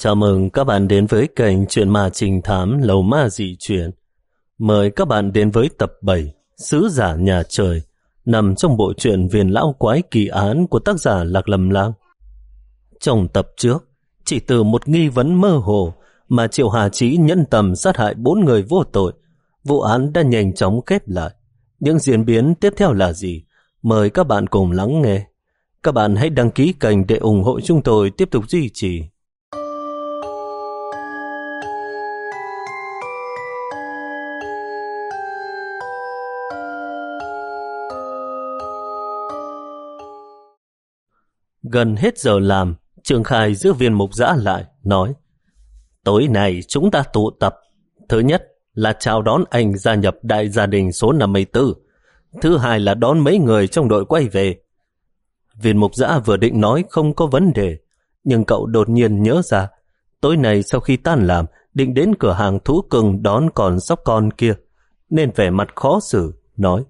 Chào mừng các bạn đến với kênh Chuyện Ma Trình Thám Lầu Ma Dị Truyền. Mời các bạn đến với tập 7 Sứ Giả Nhà Trời nằm trong bộ truyện Viền Lão Quái Kỳ Án của tác giả Lạc Lâm Lang. Trong tập trước, chỉ từ một nghi vấn mơ hồ mà Triệu Hà Chí nhân tầm sát hại bốn người vô tội, vụ án đã nhanh chóng khép lại. Những diễn biến tiếp theo là gì? Mời các bạn cùng lắng nghe. Các bạn hãy đăng ký kênh để ủng hộ chúng tôi tiếp tục duy trì. Gần hết giờ làm, Trường Khai giữ viên mục giã lại, nói Tối nay chúng ta tụ tập. Thứ nhất là chào đón anh gia nhập đại gia đình số 54. Thứ hai là đón mấy người trong đội quay về. Viên mục giã vừa định nói không có vấn đề, nhưng cậu đột nhiên nhớ ra, tối nay sau khi tan làm, định đến cửa hàng thú cưng đón còn sóc con kia, nên vẻ mặt khó xử, nói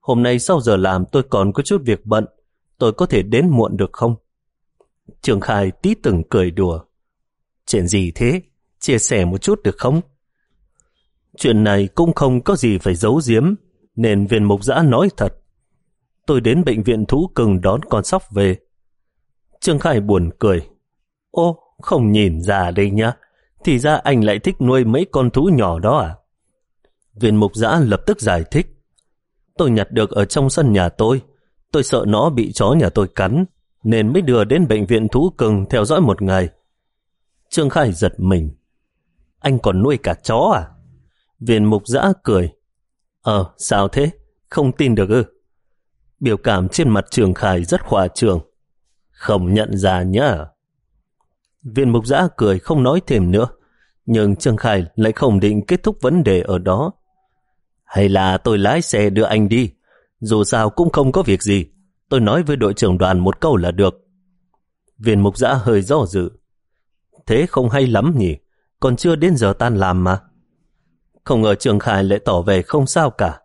Hôm nay sau giờ làm tôi còn có chút việc bận, tôi có thể đến muộn được không? Trường Khai tí từng cười đùa. Chuyện gì thế? Chia sẻ một chút được không? Chuyện này cũng không có gì phải giấu giếm, nên viên mục giã nói thật. Tôi đến bệnh viện thú cưng đón con sóc về. Trương Khai buồn cười. Ô, không nhìn ra đây nhá. Thì ra anh lại thích nuôi mấy con thú nhỏ đó à? Viên mục giã lập tức giải thích. Tôi nhặt được ở trong sân nhà tôi. Tôi sợ nó bị chó nhà tôi cắn, nên mới đưa đến bệnh viện thú cưng theo dõi một ngày. Trương khải giật mình. Anh còn nuôi cả chó à? Viên mục giã cười. Ờ, sao thế? Không tin được ư? Biểu cảm trên mặt Trường khải rất khoa trường. Không nhận ra nhá. Viên mục giã cười không nói thêm nữa. Nhưng Trương khải lại không định kết thúc vấn đề ở đó. Hay là tôi lái xe đưa anh đi? Dù sao cũng không có việc gì. Tôi nói với đội trưởng đoàn một câu là được. Viên mục giã hơi do dự. Thế không hay lắm nhỉ? Còn chưa đến giờ tan làm mà. Không ngờ Trường Khải lại tỏ về không sao cả.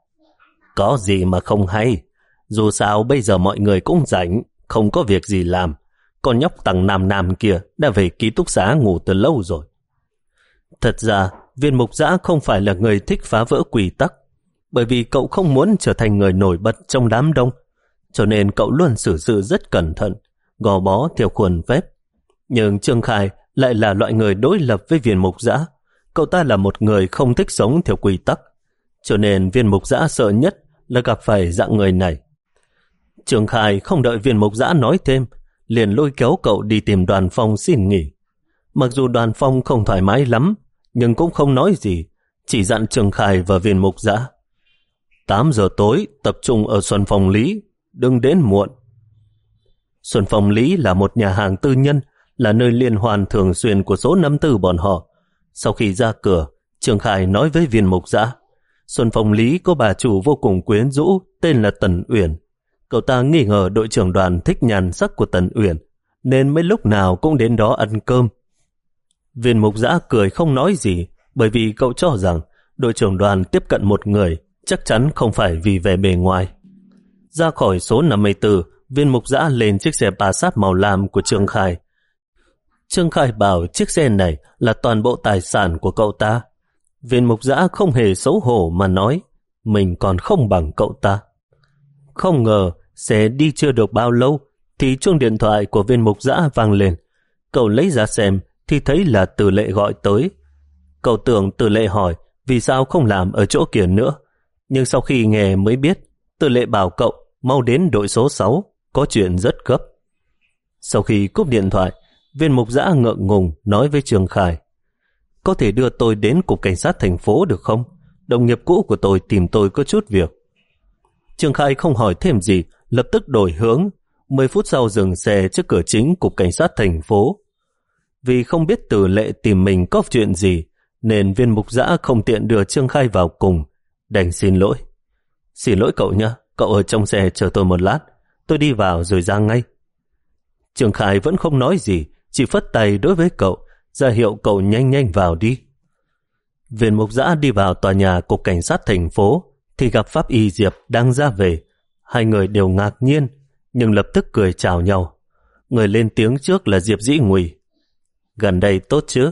Có gì mà không hay. Dù sao bây giờ mọi người cũng rảnh, không có việc gì làm. Con nhóc tầng nam nam kia đã về ký túc xá ngủ từ lâu rồi. Thật ra, viên mục giã không phải là người thích phá vỡ quy tắc, bởi vì cậu không muốn trở thành người nổi bật trong đám đông, cho nên cậu luôn xử sự rất cẩn thận, gò bó theo khuôn phép. Nhưng Trương Khai lại là loại người đối lập với viên mục giã. Cậu ta là một người không thích sống theo quy tắc, cho nên viên mục giã sợ nhất là gặp phải dạng người này. Trường Khai không đợi viên mục giã nói thêm, liền lôi kéo cậu đi tìm đoàn phong xin nghỉ. Mặc dù đoàn phong không thoải mái lắm, nhưng cũng không nói gì, chỉ dặn Trường Khai và viên mục giã. 8 giờ tối tập trung ở Xuân phòng Lý, đừng đến muộn. Xuân phòng Lý là một nhà hàng tư nhân, là nơi liên hoàn thường xuyên của số năm tư bọn họ. Sau khi ra cửa, Trường Khải nói với viên mục giã, Xuân phòng Lý có bà chủ vô cùng quyến rũ, tên là Tần Uyển. Cậu ta nghi ngờ đội trưởng đoàn thích nhàn sắc của Tần Uyển, nên mấy lúc nào cũng đến đó ăn cơm. Viên mục giã cười không nói gì, bởi vì cậu cho rằng đội trưởng đoàn tiếp cận một người chắc chắn không phải vì vẻ bề ngoài. Ra khỏi số 54, viên mục giã lên chiếc xe bà sát màu lam của Trương Khai. Trương Khai bảo chiếc xe này là toàn bộ tài sản của cậu ta. Viên mục giã không hề xấu hổ mà nói mình còn không bằng cậu ta. Không ngờ xe đi chưa được bao lâu thì chuông điện thoại của viên mục giã vang lên. Cậu lấy ra xem thì thấy là từ lệ gọi tới. Cậu tưởng từ lệ hỏi vì sao không làm ở chỗ kia nữa. Nhưng sau khi nghe mới biết tư lệ bảo cậu mau đến đội số 6, có chuyện rất gấp. Sau khi cúp điện thoại, viên mục giã ngượng ngùng nói với Trường Khải, có thể đưa tôi đến cục cảnh sát thành phố được không? Đồng nghiệp cũ của tôi tìm tôi có chút việc. Trường Khai không hỏi thêm gì, lập tức đổi hướng. 10 phút sau dừng xe trước cửa chính cục cảnh sát thành phố. Vì không biết tử lệ tìm mình có chuyện gì, nên viên mục giã không tiện đưa Trương Khai vào cùng. Đành xin lỗi. Xin lỗi cậu nhé, cậu ở trong xe chờ tôi một lát. Tôi đi vào rồi ra ngay. Trường Khải vẫn không nói gì, chỉ phất tay đối với cậu, ra hiệu cậu nhanh nhanh vào đi. Viên mục giã đi vào tòa nhà cục cảnh sát thành phố, thì gặp Pháp Y Diệp đang ra về. Hai người đều ngạc nhiên, nhưng lập tức cười chào nhau. Người lên tiếng trước là Diệp Dĩ Nguy. Gần đây tốt chứ?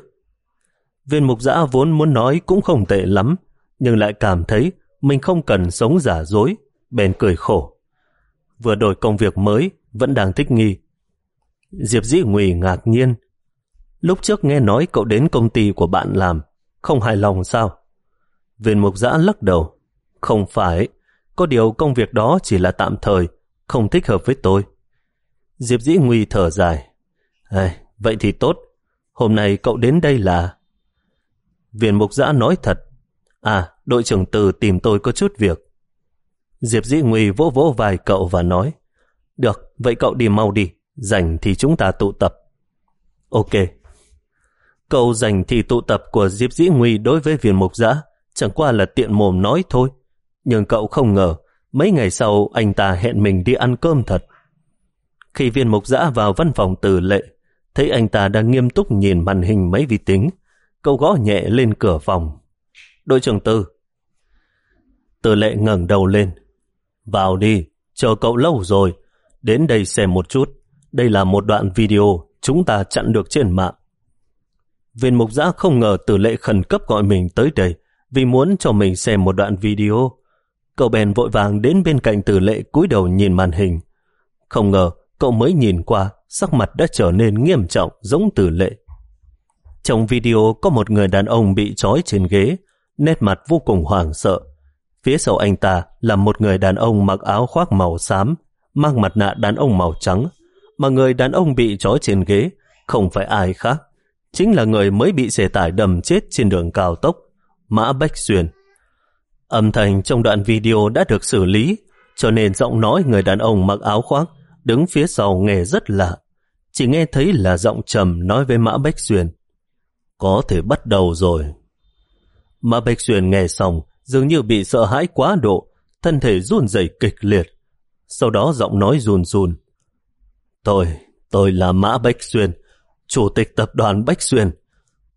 Viên mục giã vốn muốn nói cũng không tệ lắm, nhưng lại cảm thấy mình không cần sống giả dối, bèn cười khổ. Vừa đổi công việc mới, vẫn đang thích nghi. Diệp Dĩ Nguy ngạc nhiên. Lúc trước nghe nói cậu đến công ty của bạn làm, không hài lòng sao? Viên mục giã lắc đầu. Không phải, có điều công việc đó chỉ là tạm thời, không thích hợp với tôi. Diệp Dĩ Nguy thở dài. À, vậy thì tốt, hôm nay cậu đến đây là... Viên mục giã nói thật. À, đội trưởng từ tìm tôi có chút việc. Diệp Dĩ Nguy vỗ vỗ vài cậu và nói. Được, vậy cậu đi mau đi, rảnh thì chúng ta tụ tập. Ok. Câu dành thì tụ tập của Diệp Dĩ Nguy đối với viên mục giã chẳng qua là tiện mồm nói thôi. Nhưng cậu không ngờ, mấy ngày sau anh ta hẹn mình đi ăn cơm thật. Khi viên mục giã vào văn phòng từ lệ, thấy anh ta đang nghiêm túc nhìn màn hình máy vi tính, cậu gõ nhẹ lên cửa phòng. Đội trưởng Tư. Từ lệ ngẩng đầu lên. Vào đi, chờ cậu lâu rồi. Đến đây xem một chút. Đây là một đoạn video chúng ta chặn được trên mạng. Viên mục giã không ngờ tử lệ khẩn cấp gọi mình tới đây vì muốn cho mình xem một đoạn video. Cậu bèn vội vàng đến bên cạnh tử lệ cúi đầu nhìn màn hình. Không ngờ cậu mới nhìn qua sắc mặt đã trở nên nghiêm trọng giống tử lệ. Trong video có một người đàn ông bị trói trên ghế, nét mặt vô cùng hoảng sợ. Phía sau anh ta là một người đàn ông mặc áo khoác màu xám, mang mặt nạ đàn ông màu trắng, mà người đàn ông bị trói trên ghế không phải ai khác, chính là người mới bị xe tải đầm chết trên đường cao tốc, Mã Bách Xuyên. Âm thanh trong đoạn video đã được xử lý, cho nên giọng nói người đàn ông mặc áo khoác đứng phía sau nghe rất lạ. Chỉ nghe thấy là giọng trầm nói với Mã Bách Xuyên. Có thể bắt đầu rồi. Mã Bách Xuyên nghe xong, dường như bị sợ hãi quá độ, thân thể run rẩy kịch liệt. Sau đó giọng nói run run. Tôi, tôi là Mã Bách Xuyên, chủ tịch tập đoàn Bách Xuyên.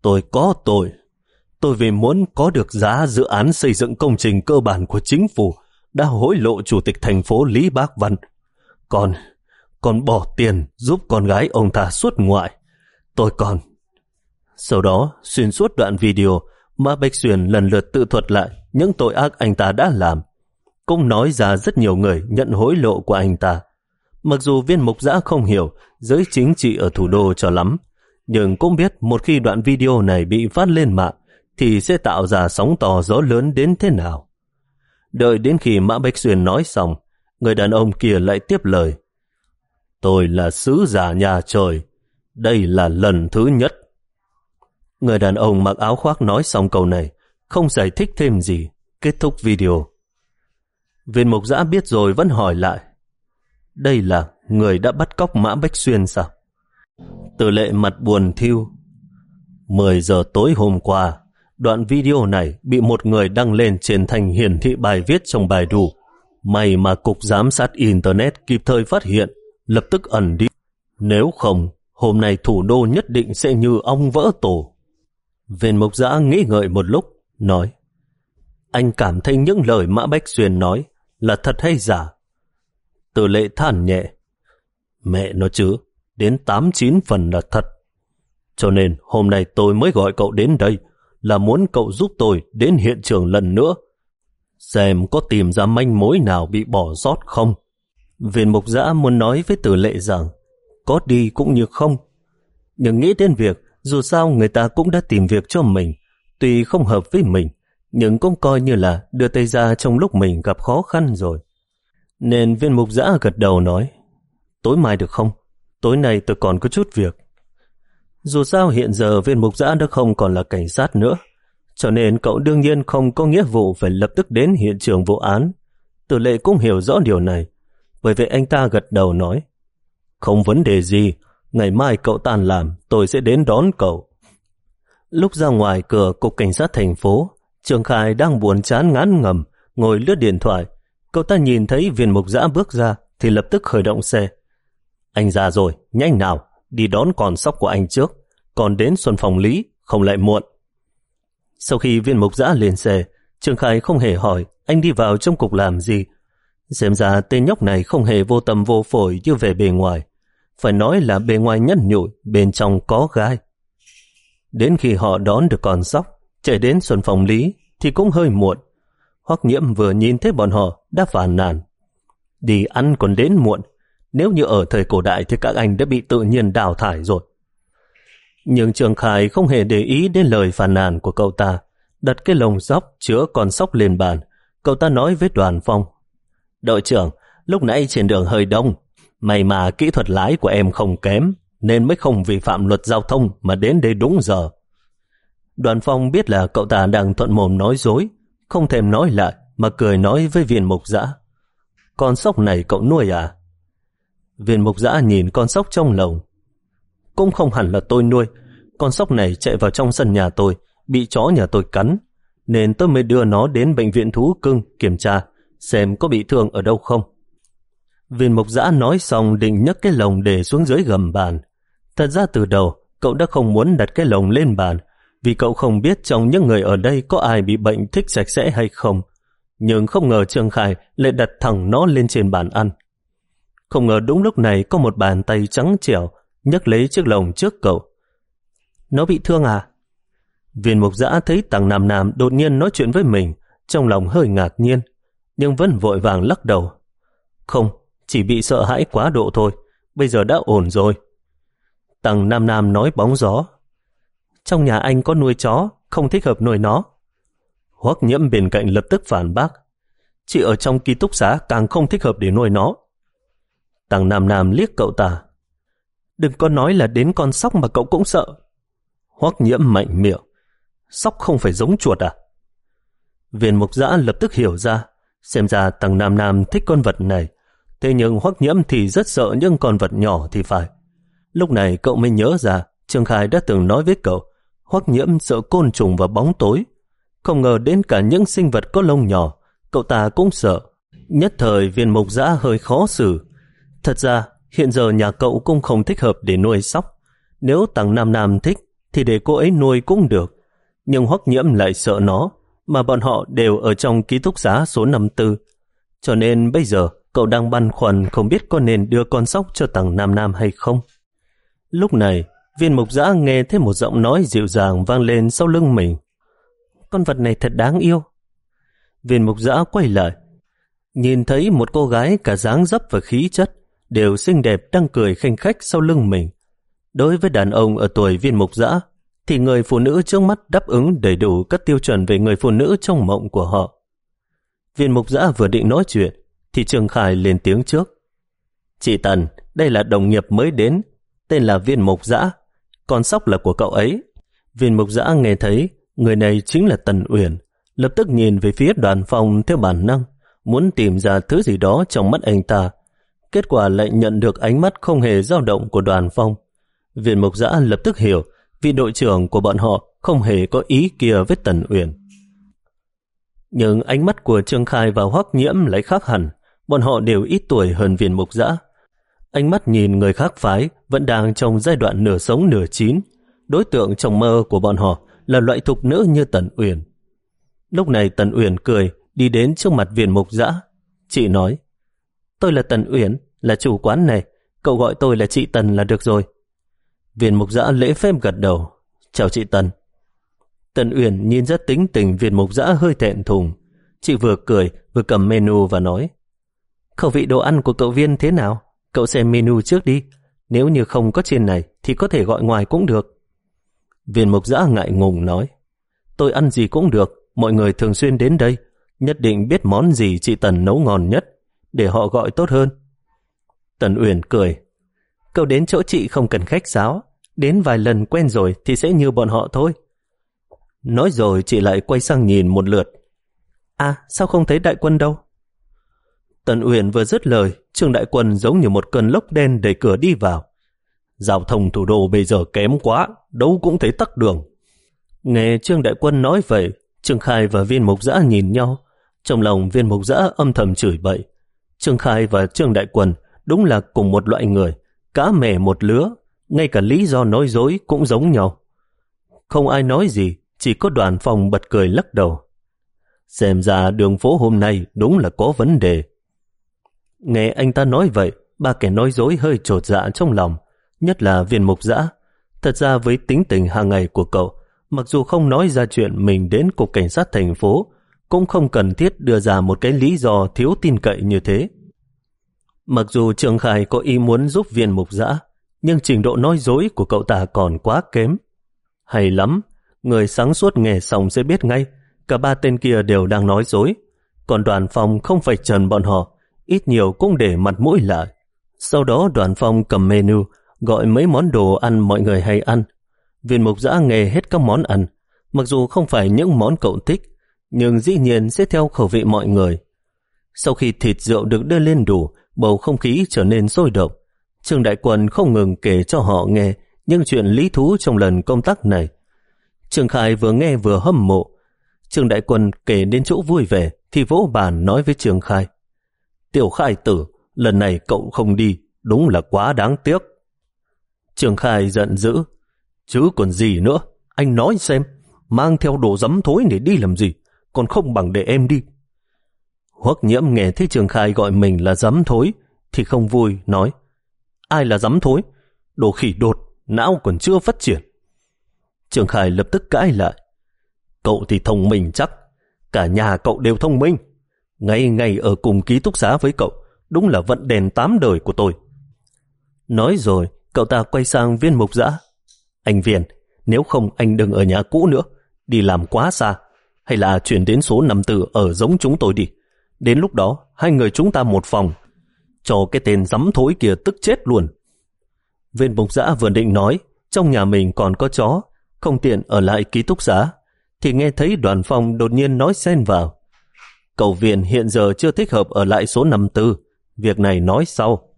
Tôi có tội. Tôi vì muốn có được giá dự án xây dựng công trình cơ bản của chính phủ đã hối lộ chủ tịch thành phố Lý Bác Văn. Còn, còn bỏ tiền giúp con gái ông ta xuất ngoại. Tôi còn. Sau đó, xuyên suốt đoạn video, Mã Bạch Xuyên lần lượt tự thuật lại những tội ác anh ta đã làm. Cũng nói ra rất nhiều người nhận hối lộ của anh ta. Mặc dù viên mục giã không hiểu giới chính trị ở thủ đô cho lắm, nhưng cũng biết một khi đoạn video này bị phát lên mạng thì sẽ tạo ra sóng to gió lớn đến thế nào. Đợi đến khi Mã Bạch Xuyên nói xong, người đàn ông kia lại tiếp lời. Tôi là sứ giả nhà trời, đây là lần thứ nhất. Người đàn ông mặc áo khoác nói xong câu này, không giải thích thêm gì, kết thúc video. Viên mục giã biết rồi vẫn hỏi lại. Đây là người đã bắt cóc Mã Bách Xuyên sao? Từ lệ mặt buồn thiêu. 10 giờ tối hôm qua, đoạn video này bị một người đăng lên trên thành hiển thị bài viết trong bài đủ. May mà Cục Giám sát Internet kịp thời phát hiện, lập tức ẩn đi. Nếu không, hôm nay thủ đô nhất định sẽ như ong vỡ tổ. Viên mục giã nghĩ ngợi một lúc, nói Anh cảm thấy những lời Mã Bách Xuyên nói là thật hay giả? Từ lệ than nhẹ Mẹ nó chứ, đến 8-9 phần là thật. Cho nên hôm nay tôi mới gọi cậu đến đây là muốn cậu giúp tôi đến hiện trường lần nữa. Xem có tìm ra manh mối nào bị bỏ sót không? Viên mục giã muốn nói với tử lệ rằng có đi cũng như không. Nhưng nghĩ đến việc dù sao người ta cũng đã tìm việc cho mình, tuy không hợp với mình, nhưng cũng coi như là đưa tay ra trong lúc mình gặp khó khăn rồi. Nên viên mục giã gật đầu nói, tối mai được không? Tối nay tôi còn có chút việc. Dù sao hiện giờ viên mục giã đã không còn là cảnh sát nữa, cho nên cậu đương nhiên không có nghĩa vụ phải lập tức đến hiện trường vụ án. Tử lệ cũng hiểu rõ điều này, bởi vậy anh ta gật đầu nói, không vấn đề gì, ngày mai cậu tan làm, tôi sẽ đến đón cậu. Lúc ra ngoài cửa cục cảnh sát thành phố, Trường Khai đang buồn chán ngán ngầm, ngồi lướt điện thoại. Cậu ta nhìn thấy viên mục giã bước ra, thì lập tức khởi động xe. Anh ra rồi, nhanh nào, đi đón con sóc của anh trước, còn đến Xuân Phòng Lý, không lại muộn. Sau khi viên mục giã lên xe, Trường Khai không hề hỏi anh đi vào trong cục làm gì. Xem ra tên nhóc này không hề vô tâm vô phổi như về bề ngoài. Phải nói là bề ngoài nhẫn nhụi, bên trong có gai. Đến khi họ đón được con sóc, chạy đến xuân phòng lý thì cũng hơi muộn. Hoắc nhiễm vừa nhìn thấy bọn họ đã phản nàn. Đi ăn còn đến muộn, nếu như ở thời cổ đại thì các anh đã bị tự nhiên đào thải rồi. Nhưng Trường Khải không hề để ý đến lời phàn nàn của cậu ta. Đặt cái lồng sóc chứa con sóc lên bàn. Cậu ta nói với đoàn phong. Đội trưởng, lúc nãy trên đường hơi đông. May mà kỹ thuật lái của em không kém, nên mới không vi phạm luật giao thông mà đến đây đúng giờ. Đoàn phong biết là cậu ta đang thuận mồm nói dối, không thèm nói lại mà cười nói với viên mục Dã. Con sóc này cậu nuôi à? Viên mục Dã nhìn con sóc trong lồng. Cũng không hẳn là tôi nuôi, con sóc này chạy vào trong sân nhà tôi, bị chó nhà tôi cắn, nên tôi mới đưa nó đến bệnh viện thú cưng kiểm tra, xem có bị thương ở đâu không. Viên mục giã nói xong định nhấc cái lồng để xuống dưới gầm bàn. Thật ra từ đầu, cậu đã không muốn đặt cái lồng lên bàn, vì cậu không biết trong những người ở đây có ai bị bệnh thích sạch sẽ hay không. Nhưng không ngờ Trương Khải lại đặt thẳng nó lên trên bàn ăn. Không ngờ đúng lúc này có một bàn tay trắng trẻo nhấc lấy chiếc lồng trước cậu. Nó bị thương à? Viên mục giã thấy tàng Nam Nam đột nhiên nói chuyện với mình, trong lòng hơi ngạc nhiên, nhưng vẫn vội vàng lắc đầu. Không, chỉ bị sợ hãi quá độ thôi, bây giờ đã ổn rồi. Tàng Nam Nam nói bóng gió. Trong nhà anh có nuôi chó, không thích hợp nuôi nó. Hoắc nhiễm bên cạnh lập tức phản bác. Chị ở trong ký túc xá càng không thích hợp để nuôi nó. Tàng Nam Nam liếc cậu ta. Đừng có nói là đến con sóc mà cậu cũng sợ. Hoắc nhiễm mạnh miệng. Sóc không phải giống chuột à? Viên mục giã lập tức hiểu ra. Xem ra tàng Nam Nam thích con vật này. Thế nhưng Hoắc nhiễm thì rất sợ những con vật nhỏ thì phải. Lúc này cậu mới nhớ ra, Trương Khai đã từng nói với cậu, Hoắc nhiễm sợ côn trùng và bóng tối. Không ngờ đến cả những sinh vật có lông nhỏ, cậu ta cũng sợ. Nhất thời viên mục giã hơi khó xử. Thật ra, hiện giờ nhà cậu cũng không thích hợp để nuôi sóc. Nếu tàng Nam Nam thích, thì để cô ấy nuôi cũng được. Nhưng Hoắc nhiễm lại sợ nó, mà bọn họ đều ở trong ký túc xá số 54. Cho nên bây giờ cậu đang băn khoăn không biết có nên đưa con sóc cho tầng Nam Nam hay không. Lúc này, viên mục giã nghe thấy một giọng nói dịu dàng vang lên sau lưng mình. Con vật này thật đáng yêu. Viên mục giã quay lại, nhìn thấy một cô gái cả dáng dấp và khí chất, đều xinh đẹp đang cười khanh khách sau lưng mình. Đối với đàn ông ở tuổi viên mục giã, thì người phụ nữ trước mắt đáp ứng đầy đủ các tiêu chuẩn về người phụ nữ trong mộng của họ. Viên mục giã vừa định nói chuyện, thì Trường Khải lên tiếng trước. Chị Tần, đây là đồng nghiệp mới đến, tên là viên mộc dã con sóc là của cậu ấy. Viên mộc dã nghe thấy người này chính là Tần Uyển, lập tức nhìn về phía đoàn phòng theo bản năng, muốn tìm ra thứ gì đó trong mắt anh ta. Kết quả lại nhận được ánh mắt không hề dao động của đoàn phong. Viên mộc giã lập tức hiểu vị đội trưởng của bọn họ không hề có ý kia với Tần Uyển. Nhưng ánh mắt của Trương Khai và Hoắc Nhiễm lại khác hẳn, bọn họ đều ít tuổi hơn viên mục dã Ánh mắt nhìn người khác phái vẫn đang trong giai đoạn nửa sống nửa chín. Đối tượng trong mơ của bọn họ là loại thục nữ như Tần Uyển. Lúc này Tần Uyển cười, đi đến trước mặt viên mục dã Chị nói, tôi là Tần Uyển, là chủ quán này, cậu gọi tôi là chị Tần là được rồi. Viên mục dã lễ phép gật đầu. Chào chị Tần. Tần Uyển nhìn rất tính tình viên mục dã hơi thẹn thùng. Chị vừa cười, vừa cầm menu và nói, khẩu vị đồ ăn của cậu viên thế nào? Cậu xem menu trước đi. Nếu như không có trên này thì có thể gọi ngoài cũng được. Viên mục giã ngại ngùng nói, tôi ăn gì cũng được, mọi người thường xuyên đến đây, nhất định biết món gì chị Tần nấu ngon nhất, để họ gọi tốt hơn. Tần Uyển cười, cậu đến chỗ chị không cần khách sáo, đến vài lần quen rồi thì sẽ như bọn họ thôi. Nói rồi chị lại quay sang nhìn một lượt. À, sao không thấy đại quân đâu? Tần Uyển vừa dứt lời, Trương Đại Quân giống như một cơn lốc đen đẩy cửa đi vào. Giao thông thủ đô bây giờ kém quá, đâu cũng thấy tắc đường. Nghe Trương Đại Quân nói vậy, Trương Khai và viên mục giã nhìn nhau. Trong lòng viên mục giã âm thầm chửi bậy. Trương Khai và Trương Đại Quân đúng là cùng một loại người, cá mẻ một lứa, ngay cả lý do nói dối cũng giống nhau. Không ai nói gì, chỉ có đoàn phòng bật cười lắc đầu. Xem ra đường phố hôm nay đúng là có vấn đề. Nghe anh ta nói vậy, ba kẻ nói dối hơi trột dạ trong lòng, nhất là viên mục dã. Thật ra với tính tình hàng ngày của cậu, mặc dù không nói ra chuyện mình đến cục cảnh sát thành phố, cũng không cần thiết đưa ra một cái lý do thiếu tin cậy như thế. Mặc dù Trường Khải có ý muốn giúp viên mục Dã nhưng trình độ nói dối của cậu ta còn quá kém. Hay lắm, người sáng suốt nghe xong sẽ biết ngay, cả ba tên kia đều đang nói dối, còn đoàn phòng không phải trần bọn họ, ít nhiều cũng để mặt mũi lại. Sau đó đoàn phong cầm menu, gọi mấy món đồ ăn mọi người hay ăn. Viên mục giã nghe hết các món ăn, mặc dù không phải những món cậu thích, nhưng dĩ nhiên sẽ theo khẩu vị mọi người. Sau khi thịt rượu được đưa lên đủ, bầu không khí trở nên sôi động. Trương Đại Quân không ngừng kể cho họ nghe những chuyện lý thú trong lần công tác này. Trương Khai vừa nghe vừa hâm mộ. Trương Đại Quân kể đến chỗ vui vẻ thì vỗ bàn nói với Trương Khai. Tiểu Khai tử, lần này cậu không đi, đúng là quá đáng tiếc. trường Khai giận dữ. Chứ còn gì nữa, anh nói xem, mang theo đồ dấm thối để đi làm gì, còn không bằng để em đi. Hoắc nhiễm nghe thấy Trường Khai gọi mình là dấm thối, thì không vui, nói, ai là dấm thối? Đồ khỉ đột, não còn chưa phát triển. Trường Khai lập tức cãi lại, cậu thì thông minh chắc, cả nhà cậu đều thông minh. Ngay ngày ở cùng ký túc xá với cậu, đúng là vận đèn tám đời của tôi. Nói rồi, cậu ta quay sang viên mục giã. Anh viên, nếu không anh đừng ở nhà cũ nữa, đi làm quá xa, hay là chuyển đến số năm tử ở giống chúng tôi đi. Đến lúc đó, hai người chúng ta một phòng. Cho cái tên dám thối kia tức chết luôn. Viên mục giã vừa định nói, trong nhà mình còn có chó, không tiện ở lại ký túc xá, thì nghe thấy đoàn phòng đột nhiên nói xen vào. Cầu viện hiện giờ chưa thích hợp ở lại số 54, việc này nói sau.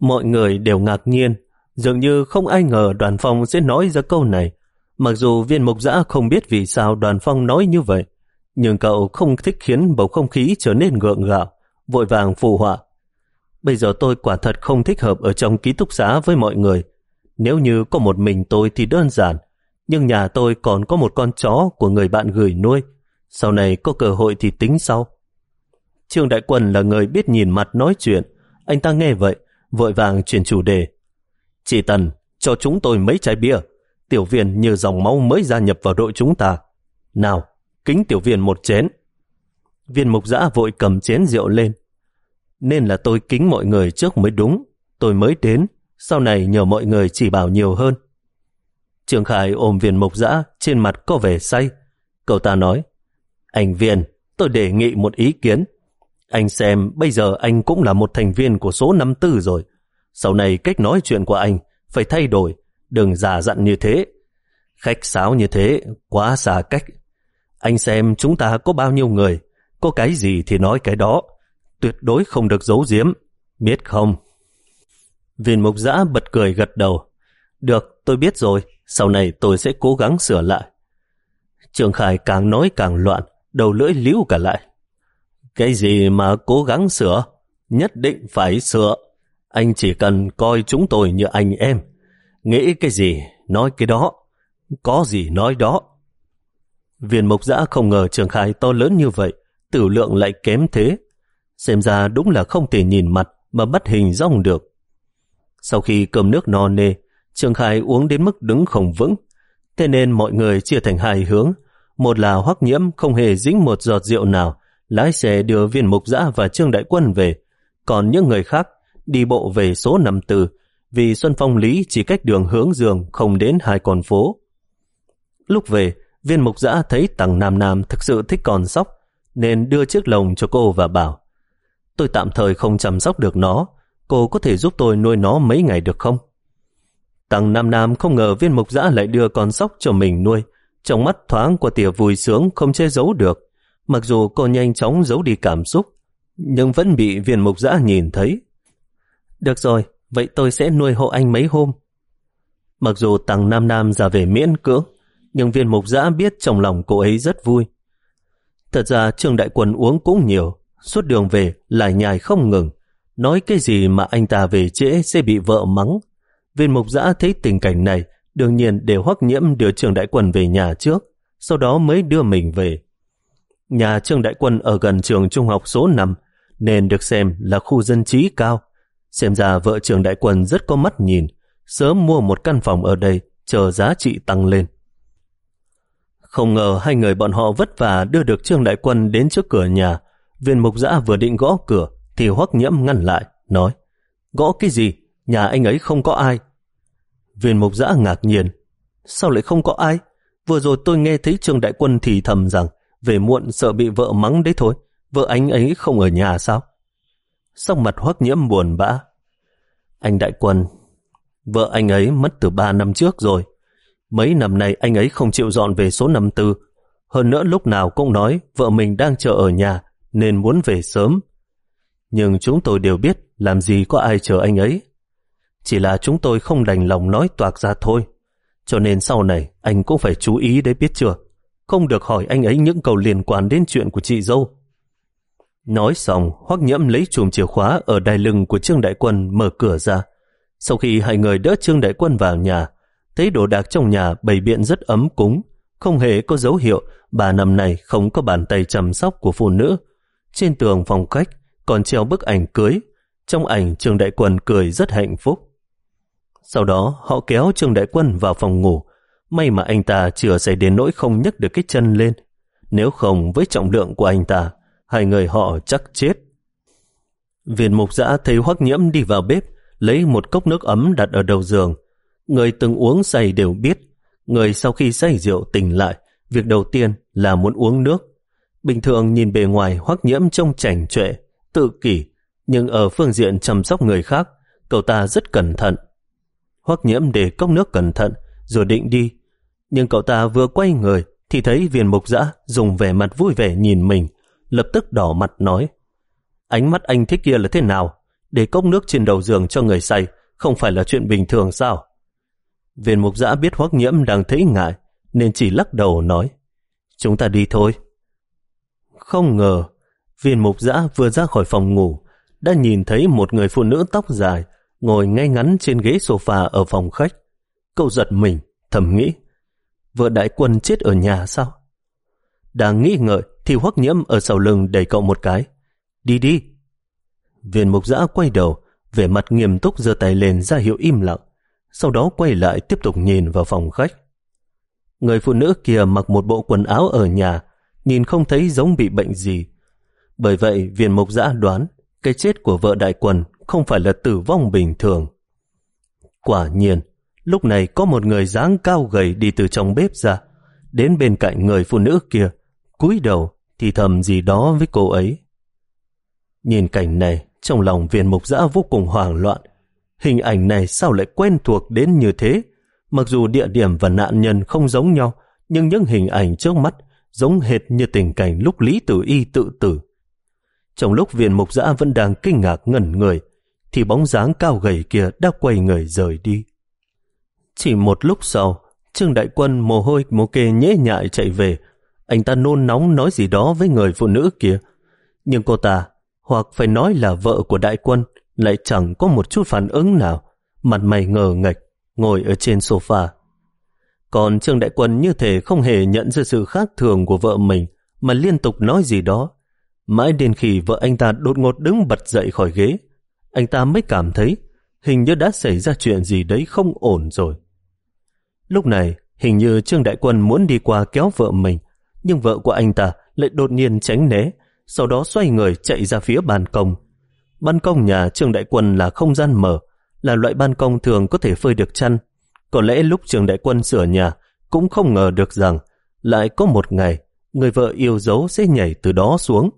Mọi người đều ngạc nhiên, dường như không ai ngờ đoàn phong sẽ nói ra câu này. Mặc dù viên mục giã không biết vì sao đoàn phong nói như vậy, nhưng cậu không thích khiến bầu không khí trở nên gượng gạo, vội vàng phù họa. Bây giờ tôi quả thật không thích hợp ở trong ký túc xá với mọi người. Nếu như có một mình tôi thì đơn giản, nhưng nhà tôi còn có một con chó của người bạn gửi nuôi. Sau này có cơ hội thì tính sau. Trương Đại Quân là người biết nhìn mặt nói chuyện. Anh ta nghe vậy, vội vàng chuyển chủ đề. Chị Tần, cho chúng tôi mấy trái bia. Tiểu viên như dòng máu mới gia nhập vào đội chúng ta. Nào, kính tiểu viên một chén. Viên mục giã vội cầm chén rượu lên. Nên là tôi kính mọi người trước mới đúng. Tôi mới đến, sau này nhờ mọi người chỉ bảo nhiều hơn. Trường Khải ôm viên mục giã, trên mặt có vẻ say. Cậu ta nói, anh viên, tôi đề nghị một ý kiến. Anh xem, bây giờ anh cũng là một thành viên của số 54 rồi. Sau này cách nói chuyện của anh phải thay đổi, đừng giả dặn như thế. Khách sáo như thế, quá xa cách. Anh xem chúng ta có bao nhiêu người, có cái gì thì nói cái đó. Tuyệt đối không được giấu giếm, biết không? Viên mục giã bật cười gật đầu. Được, tôi biết rồi, sau này tôi sẽ cố gắng sửa lại. Trường Khải càng nói càng loạn, đầu lưỡi líu cả lại. Cái gì mà cố gắng sửa? Nhất định phải sửa. Anh chỉ cần coi chúng tôi như anh em. Nghĩ cái gì, nói cái đó. Có gì nói đó. Viên mộc giã không ngờ Trường Khai to lớn như vậy, tử lượng lại kém thế. Xem ra đúng là không thể nhìn mặt mà bắt hình rong được. Sau khi cơm nước no nê, Trường Khai uống đến mức đứng không vững. Thế nên mọi người chia thành hai hướng. Một là hoắc nhiễm không hề dính một giọt rượu nào, lái xe đưa viên mục dã và Trương Đại Quân về. Còn những người khác đi bộ về số 54 vì Xuân Phong Lý chỉ cách đường hướng giường không đến hai con phố. Lúc về, viên mục dã thấy tầng Nam Nam thực sự thích con sóc nên đưa chiếc lồng cho cô và bảo tôi tạm thời không chăm sóc được nó, cô có thể giúp tôi nuôi nó mấy ngày được không? Tầng Nam Nam không ngờ viên mục dã lại đưa con sóc cho mình nuôi, trong mắt thoáng của tỉa vui sướng không che giấu được. Mặc dù cô nhanh chóng giấu đi cảm xúc, nhưng vẫn bị viên mục giã nhìn thấy. Được rồi, vậy tôi sẽ nuôi hộ anh mấy hôm. Mặc dù Tăng Nam Nam ra về miễn cưỡng, nhưng viên mục giã biết trong lòng cô ấy rất vui. Thật ra Trương Đại Quân uống cũng nhiều, suốt đường về lại nhài không ngừng. Nói cái gì mà anh ta về trễ sẽ bị vợ mắng. Viên mục giã thấy tình cảnh này, đương nhiên đều hoắc nhiễm đưa trường Đại Quân về nhà trước, sau đó mới đưa mình về. Nhà trường Đại Quân ở gần trường trung học số 5, nên được xem là khu dân trí cao. Xem ra vợ trường Đại Quân rất có mắt nhìn, sớm mua một căn phòng ở đây, chờ giá trị tăng lên. Không ngờ hai người bọn họ vất vả đưa được Trương Đại Quân đến trước cửa nhà. Viên mục giã vừa định gõ cửa thì hoắc nhiễm ngăn lại, nói Gõ cái gì? Nhà anh ấy không có ai. Viên mục giã ngạc nhiên. Sao lại không có ai? Vừa rồi tôi nghe thấy Trương Đại Quân thì thầm rằng về muộn sợ bị vợ mắng đấy thôi. Vợ anh ấy không ở nhà sao? Xong mặt hoắc nhiễm buồn bã. Anh Đại Quân, vợ anh ấy mất từ ba năm trước rồi. Mấy năm nay anh ấy không chịu dọn về số năm tư. Hơn nữa lúc nào cũng nói vợ mình đang chờ ở nhà nên muốn về sớm. Nhưng chúng tôi đều biết làm gì có ai chờ anh ấy. Chỉ là chúng tôi không đành lòng nói toạc ra thôi. Cho nên sau này anh cũng phải chú ý đấy biết chưa? Không được hỏi anh ấy những câu liên quan đến chuyện của chị dâu. Nói xong, Hoắc Nhiễm lấy chùm chìa khóa ở đai lưng của Trương Đại Quân mở cửa ra. Sau khi hai người đỡ Trương Đại Quân vào nhà, thấy đồ đạc trong nhà bày biện rất ấm cúng, không hề có dấu hiệu bà năm này không có bàn tay chăm sóc của phụ nữ. Trên tường phòng khách còn treo bức ảnh cưới, trong ảnh Trương Đại Quân cười rất hạnh phúc. Sau đó họ kéo Trương Đại Quân vào phòng ngủ, may mà anh ta chưa xảy đến nỗi không nhấc được cái chân lên. Nếu không với trọng lượng của anh ta, hai người họ chắc chết. Viện mục giã thấy hoắc nhiễm đi vào bếp, lấy một cốc nước ấm đặt ở đầu giường. Người từng uống say đều biết, người sau khi say rượu tỉnh lại, việc đầu tiên là muốn uống nước. Bình thường nhìn bề ngoài hoắc nhiễm trông chảnh trệ, tự kỷ, nhưng ở phương diện chăm sóc người khác, cậu ta rất cẩn thận. Hoắc nhiễm để cốc nước cẩn thận, rồi định đi. Nhưng cậu ta vừa quay người, thì thấy viên mục Dã dùng vẻ mặt vui vẻ nhìn mình, lập tức đỏ mặt nói Ánh mắt anh thích kia là thế nào? Để cốc nước trên đầu giường cho người say không phải là chuyện bình thường sao? Viên mục Dã biết hoắc nhiễm đang thấy ngại nên chỉ lắc đầu nói Chúng ta đi thôi. Không ngờ viên mục Dã vừa ra khỏi phòng ngủ đã nhìn thấy một người phụ nữ tóc dài ngồi ngay ngắn trên ghế sofa ở phòng khách. Cậu giật mình, thầm nghĩ vợ đại quân chết ở nhà sao? Đang nghĩ ngợi thì hoắc nhiễm ở sau lưng đẩy cậu một cái. Đi đi. Viên mục giã quay đầu, vẻ mặt nghiêm túc giơ tay lên ra hiệu im lặng, sau đó quay lại tiếp tục nhìn vào phòng khách. Người phụ nữ kia mặc một bộ quần áo ở nhà, nhìn không thấy giống bị bệnh gì. Bởi vậy viên mục giã đoán cái chết của vợ đại quần không phải là tử vong bình thường. Quả nhiên, lúc này có một người dáng cao gầy đi từ trong bếp ra, đến bên cạnh người phụ nữ kia, cúi đầu thì thầm gì đó với cô ấy. Nhìn cảnh này, trong lòng viên mục giã vô cùng hoảng loạn. Hình ảnh này sao lại quen thuộc đến như thế? Mặc dù địa điểm và nạn nhân không giống nhau, nhưng những hình ảnh trước mắt giống hệt như tình cảnh lúc Lý Tử Y tự tử. Trong lúc viên mục giã vẫn đang kinh ngạc ngẩn người, thì bóng dáng cao gầy kia đã quay người rời đi. Chỉ một lúc sau, Trương Đại Quân mồ hôi mồ kê nhễ nhại chạy về, anh ta nôn nóng nói gì đó với người phụ nữ kia. Nhưng cô ta, hoặc phải nói là vợ của đại quân, lại chẳng có một chút phản ứng nào, mặt mày ngờ ngạch, ngồi ở trên sofa. Còn Trương Đại Quân như thể không hề nhận ra sự khác thường của vợ mình, mà liên tục nói gì đó. Mãi đến khi vợ anh ta đột ngột đứng bật dậy khỏi ghế, anh ta mới cảm thấy hình như đã xảy ra chuyện gì đấy không ổn rồi. Lúc này, hình như Trương Đại Quân muốn đi qua kéo vợ mình, nhưng vợ của anh ta lại đột nhiên tránh né, sau đó xoay người chạy ra phía ban công. Ban công nhà trương Đại Quân là không gian mở, là loại ban công thường có thể phơi được chăn. Có lẽ lúc trương Đại Quân sửa nhà cũng không ngờ được rằng lại có một ngày người vợ yêu dấu sẽ nhảy từ đó xuống.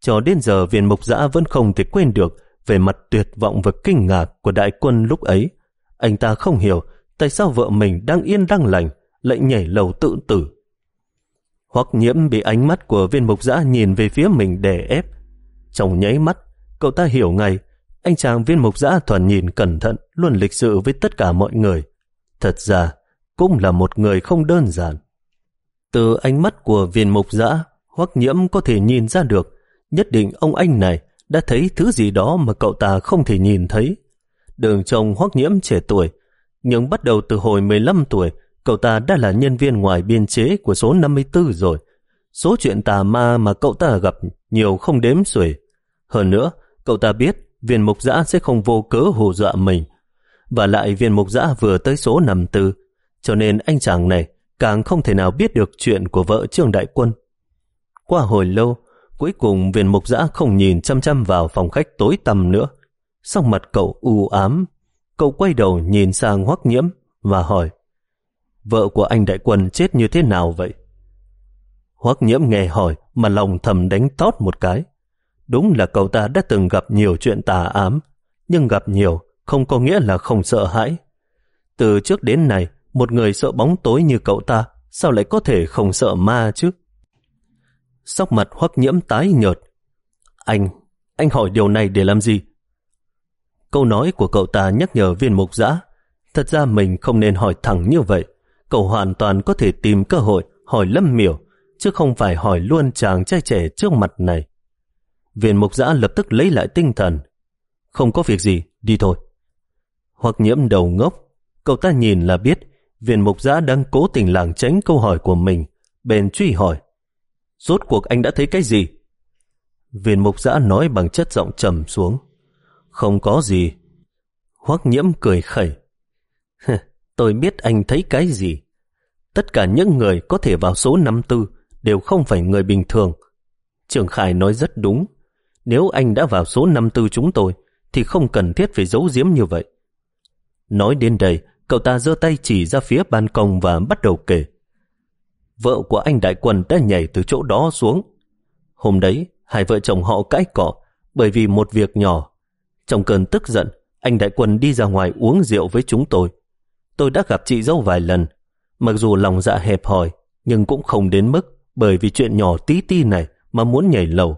Cho đến giờ viên mục dã vẫn không thể quên được về mặt tuyệt vọng và kinh ngạc của đại quân lúc ấy. Anh ta không hiểu tại sao vợ mình đang yên đang lành lại nhảy lầu tự tử. Hoặc nhiễm bị ánh mắt của viên mục giã nhìn về phía mình đè ép. Trong nháy mắt, cậu ta hiểu ngay, anh chàng viên mục giã thuần nhìn cẩn thận, luôn lịch sự với tất cả mọi người. Thật ra, cũng là một người không đơn giản. Từ ánh mắt của viên mục giã, Hoắc nhiễm có thể nhìn ra được, nhất định ông anh này đã thấy thứ gì đó mà cậu ta không thể nhìn thấy. Đường chồng Hoắc nhiễm trẻ tuổi, nhưng bắt đầu từ hồi 15 tuổi, cậu ta đã là nhân viên ngoài biên chế của số 54 rồi. Số chuyện tà ma mà cậu ta gặp nhiều không đếm xuể. Hơn nữa, cậu ta biết viên mục giã sẽ không vô cớ hù dọa mình. và lại viên mục giã vừa tới số năm tư, cho nên anh chàng này càng không thể nào biết được chuyện của vợ Trương Đại Quân. Qua hồi lâu, cuối cùng viên mục giã không nhìn chăm chăm vào phòng khách tối tăm nữa. Sau mặt cậu u ám, cậu quay đầu nhìn sang hoắc nhiễm và hỏi Vợ của anh Đại Quân chết như thế nào vậy? Hoắc nhiễm nghe hỏi mà lòng thầm đánh tót một cái. Đúng là cậu ta đã từng gặp nhiều chuyện tà ám, nhưng gặp nhiều không có nghĩa là không sợ hãi. Từ trước đến nay, một người sợ bóng tối như cậu ta, sao lại có thể không sợ ma chứ? Sóc mặt hoắc nhiễm tái nhợt. Anh, anh hỏi điều này để làm gì? Câu nói của cậu ta nhắc nhở viên mục giã. Thật ra mình không nên hỏi thẳng như vậy. Cậu hoàn toàn có thể tìm cơ hội hỏi lâm miểu, chứ không phải hỏi luôn chàng trai trẻ trước mặt này. Viên mục giã lập tức lấy lại tinh thần. Không có việc gì, đi thôi. Hoặc nhiễm đầu ngốc, cậu ta nhìn là biết viên mục giã đang cố tình lảng tránh câu hỏi của mình, bền truy hỏi. Rốt cuộc anh đã thấy cái gì? Viên mục giã nói bằng chất giọng trầm xuống. Không có gì. Hoắc nhiễm cười khẩy. Tôi biết anh thấy cái gì. Tất cả những người có thể vào số 54 đều không phải người bình thường. Trường Khải nói rất đúng. Nếu anh đã vào số 54 chúng tôi, thì không cần thiết phải giấu giếm như vậy. Nói đến đây, cậu ta giơ tay chỉ ra phía ban công và bắt đầu kể. Vợ của anh Đại Quân đã nhảy từ chỗ đó xuống. Hôm đấy, hai vợ chồng họ cãi cọ bởi vì một việc nhỏ. Trong cơn tức giận, anh Đại Quân đi ra ngoài uống rượu với chúng tôi. Tôi đã gặp chị dâu vài lần. Mặc dù lòng dạ hẹp hòi, nhưng cũng không đến mức bởi vì chuyện nhỏ tí ti này mà muốn nhảy lầu.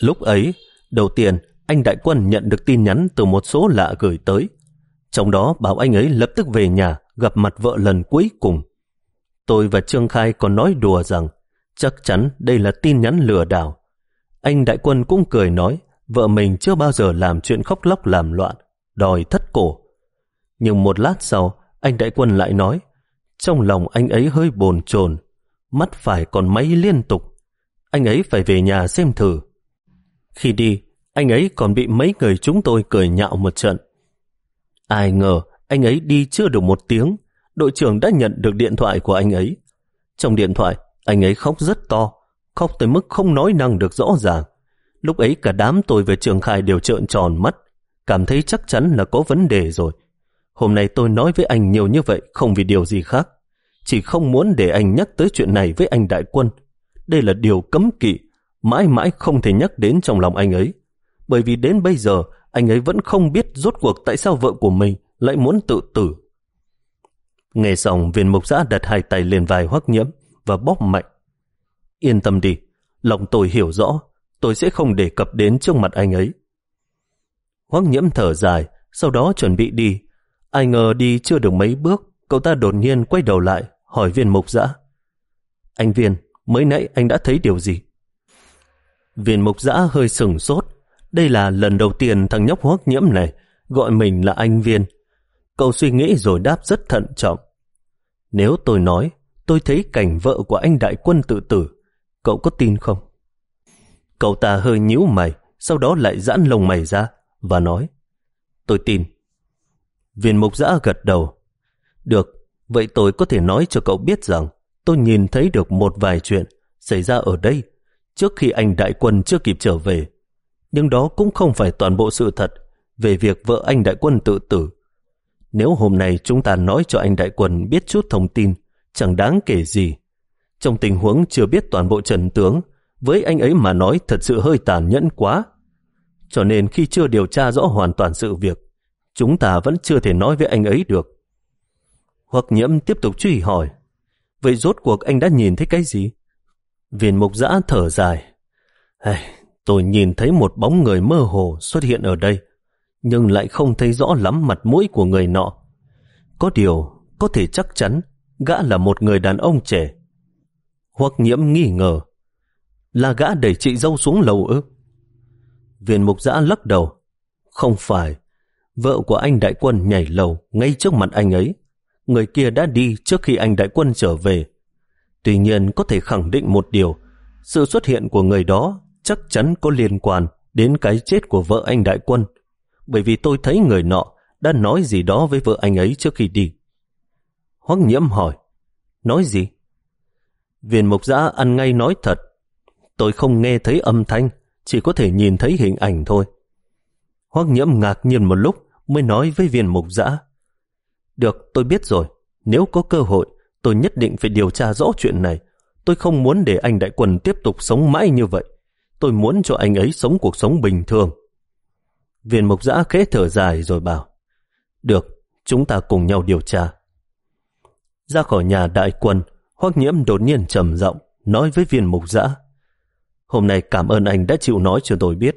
Lúc ấy, đầu tiên, anh Đại Quân nhận được tin nhắn từ một số lạ gửi tới. Trong đó bảo anh ấy lập tức về nhà gặp mặt vợ lần cuối cùng. Tôi và Trương Khai còn nói đùa rằng chắc chắn đây là tin nhắn lừa đảo. Anh Đại Quân cũng cười nói vợ mình chưa bao giờ làm chuyện khóc lóc làm loạn, đòi thất cổ. Nhưng một lát sau, anh Đại Quân lại nói trong lòng anh ấy hơi bồn chồn mắt phải còn máy liên tục. Anh ấy phải về nhà xem thử. Khi đi, anh ấy còn bị mấy người chúng tôi cười nhạo một trận. Ai ngờ, anh ấy đi chưa được một tiếng, đội trưởng đã nhận được điện thoại của anh ấy. Trong điện thoại, anh ấy khóc rất to, khóc tới mức không nói năng được rõ ràng. Lúc ấy cả đám tôi về trường khai đều trợn tròn mắt, cảm thấy chắc chắn là có vấn đề rồi. Hôm nay tôi nói với anh nhiều như vậy không vì điều gì khác. Chỉ không muốn để anh nhắc tới chuyện này với anh đại quân. Đây là điều cấm kỵ, mãi mãi không thể nhắc đến trong lòng anh ấy. Bởi vì đến bây giờ, anh ấy vẫn không biết rốt cuộc tại sao vợ của mình lại muốn tự tử. Nghe xong, viên mục giã đặt hai tay lên vai hoắc nhiễm và bóp mạnh. Yên tâm đi, lòng tôi hiểu rõ, tôi sẽ không đề cập đến trước mặt anh ấy. Hoắc nhiễm thở dài, sau đó chuẩn bị đi. Ai ngờ đi chưa được mấy bước, cậu ta đột nhiên quay đầu lại, hỏi viên mục giã. Anh viên, mới nãy anh đã thấy điều gì? Viên mục giã hơi sừng sốt. Đây là lần đầu tiên thằng nhóc hoắc nhiễm này gọi mình là anh viên. Cậu suy nghĩ rồi đáp rất thận trọng. Nếu tôi nói, tôi thấy cảnh vợ của anh đại quân tự tử, cậu có tin không? Cậu ta hơi nhíu mày, sau đó lại giãn lồng mày ra và nói, tôi tin. Viên mục giã gật đầu. Được, vậy tôi có thể nói cho cậu biết rằng tôi nhìn thấy được một vài chuyện xảy ra ở đây trước khi anh đại quân chưa kịp trở về. Nhưng đó cũng không phải toàn bộ sự thật về việc vợ anh đại quân tự tử. Nếu hôm nay chúng ta nói cho anh đại quân biết chút thông tin, chẳng đáng kể gì. Trong tình huống chưa biết toàn bộ trần tướng, với anh ấy mà nói thật sự hơi tàn nhẫn quá. Cho nên khi chưa điều tra rõ hoàn toàn sự việc, chúng ta vẫn chưa thể nói với anh ấy được. Hoặc nhiễm tiếp tục truy hỏi, vậy rốt cuộc anh đã nhìn thấy cái gì? Viên mục giã thở dài. Hey, tôi nhìn thấy một bóng người mơ hồ xuất hiện ở đây, nhưng lại không thấy rõ lắm mặt mũi của người nọ. Có điều, có thể chắc chắn, gã là một người đàn ông trẻ. Hoặc nhiễm nghi ngờ, là gã đẩy chị dâu xuống lầu ư? Viên mục giã lắc đầu, không phải, vợ của anh đại quân nhảy lầu ngay trước mặt anh ấy. Người kia đã đi trước khi anh đại quân trở về. Tuy nhiên có thể khẳng định một điều, sự xuất hiện của người đó chắc chắn có liên quan đến cái chết của vợ anh đại quân. Bởi vì tôi thấy người nọ đã nói gì đó với vợ anh ấy trước khi đi. Hoắc nhiễm hỏi, nói gì? Viên mục giã ăn ngay nói thật. Tôi không nghe thấy âm thanh, chỉ có thể nhìn thấy hình ảnh thôi. Hoắc nhiễm ngạc nhiên một lúc mới nói với viên mục giã. Được, tôi biết rồi. Nếu có cơ hội, tôi nhất định phải điều tra rõ chuyện này. Tôi không muốn để anh đại quần tiếp tục sống mãi như vậy. Tôi muốn cho anh ấy sống cuộc sống bình thường. Viên mục giã khẽ thở dài rồi bảo. Được, chúng ta cùng nhau điều tra. Ra khỏi nhà đại quân, Hoắc nhiễm đột nhiên trầm giọng nói với viên mục giã. Hôm nay cảm ơn anh đã chịu nói cho tôi biết.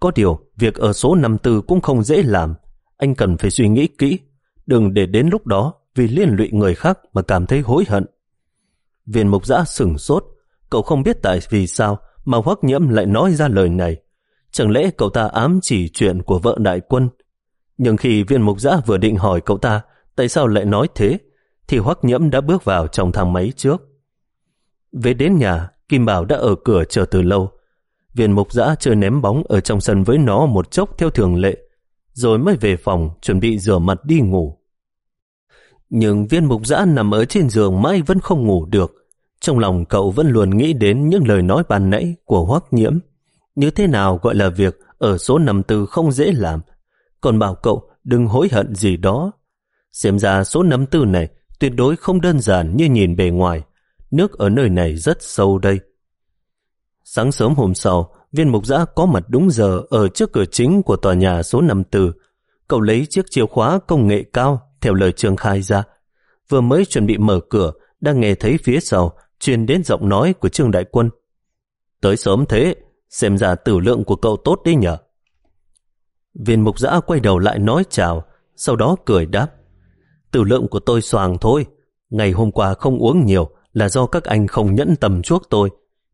Có điều, việc ở số 54 cũng không dễ làm. Anh cần phải suy nghĩ kỹ. Đừng để đến lúc đó vì liên lụy người khác mà cảm thấy hối hận. Viên mục giã sửng sốt. Cậu không biết tại vì sao mà Hoắc nhiễm lại nói ra lời này. Chẳng lẽ cậu ta ám chỉ chuyện của vợ đại quân? Nhưng khi viên mục giã vừa định hỏi cậu ta tại sao lại nói thế, thì Hoắc nhiễm đã bước vào trong thang máy trước. Về đến nhà, Kim Bảo đã ở cửa chờ từ lâu. Viên mục giã chơi ném bóng ở trong sân với nó một chốc theo thường lệ, rồi mới về phòng chuẩn bị rửa mặt đi ngủ. Nhưng viên mục giã nằm ở trên giường mãi vẫn không ngủ được. Trong lòng cậu vẫn luôn nghĩ đến những lời nói ban nãy của Hoắc nhiễm. Như thế nào gọi là việc ở số 54 không dễ làm, còn bảo cậu đừng hối hận gì đó. Xem ra số 54 này tuyệt đối không đơn giản như nhìn bề ngoài. Nước ở nơi này rất sâu đây. Sáng sớm hôm sau, viên mục giã có mặt đúng giờ ở trước cửa chính của tòa nhà số 54. Cậu lấy chiếc chìa khóa công nghệ cao theo lời trường khai ra. Vừa mới chuẩn bị mở cửa, đang nghe thấy phía sau truyền đến giọng nói của Trương Đại Quân. Tới sớm thế, xem ra tử lượng của cậu tốt đấy nhở. Viên mục giã quay đầu lại nói chào, sau đó cười đáp. Tử lượng của tôi soàng thôi. Ngày hôm qua không uống nhiều là do các anh không nhẫn tầm chuốc tôi.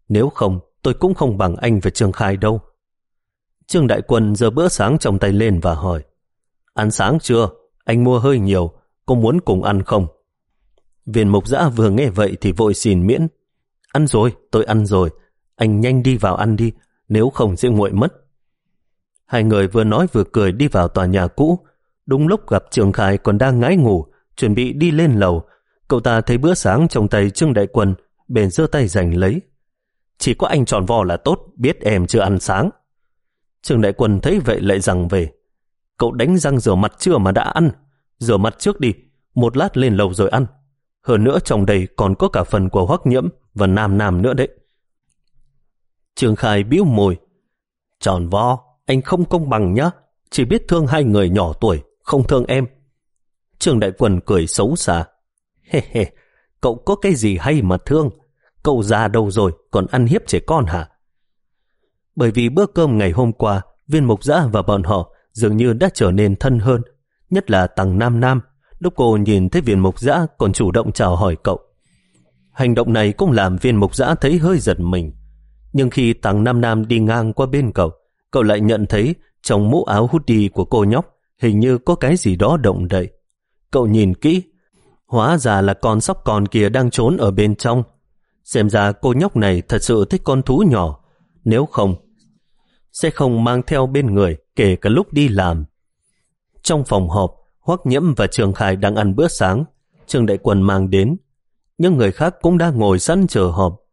Nếu không, tôi cũng không bằng anh về Trương Khai đâu. Trương Đại Quân giơ bữa sáng trong tay lên và hỏi. Ăn sáng chưa? Anh mua hơi nhiều. cô muốn cùng ăn không? Viên mục giã vừa nghe vậy thì vội xin miễn. Ăn rồi, tôi ăn rồi. Anh nhanh đi vào ăn đi, nếu không sẽ nguội mất. Hai người vừa nói vừa cười đi vào tòa nhà cũ, Đúng lúc gặp Trường Khai còn đang ngái ngủ, chuẩn bị đi lên lầu, cậu ta thấy bữa sáng trong tay Trương Đại Quân, bèn giơ tay giành lấy. Chỉ có anh tròn vò là tốt, biết em chưa ăn sáng. Trương Đại Quân thấy vậy lại rằng về. Cậu đánh răng rửa mặt chưa mà đã ăn. Rửa mặt trước đi, một lát lên lầu rồi ăn. Hơn nữa trong đây còn có cả phần của hoắc nhiễm và nam nam nữa đấy. Trương Khai bĩu môi. Tròn vo, anh không công bằng nhá. Chỉ biết thương hai người nhỏ tuổi, không thương em. Trường Đại Quân cười xấu xa. Hê hê, cậu có cái gì hay mà thương? Cậu già đâu rồi, còn ăn hiếp trẻ con hả? Bởi vì bữa cơm ngày hôm qua, viên mục giã và bọn họ dường như đã trở nên thân hơn, nhất là Tăng Nam Nam. Lúc cô nhìn thấy viên mục giã còn chủ động chào hỏi cậu. Hành động này cũng làm viên mục giã thấy hơi giật mình. Nhưng khi Tăng Nam Nam đi ngang qua bên cậu, cậu lại nhận thấy trong mũ áo hoodie của cô nhóc hình như có cái gì đó động đậy. Cậu nhìn kỹ, hóa ra là con sóc con kia đang trốn ở bên trong. Xem ra cô nhóc này thật sự thích con thú nhỏ, nếu không, sẽ không mang theo bên người kể cả lúc đi làm. Trong phòng họp, Hoắc Nhiễm và Trường Khải đang ăn bữa sáng, Trường Đại Quân mang đến. Những người khác cũng đang ngồi sẵn chờ họp.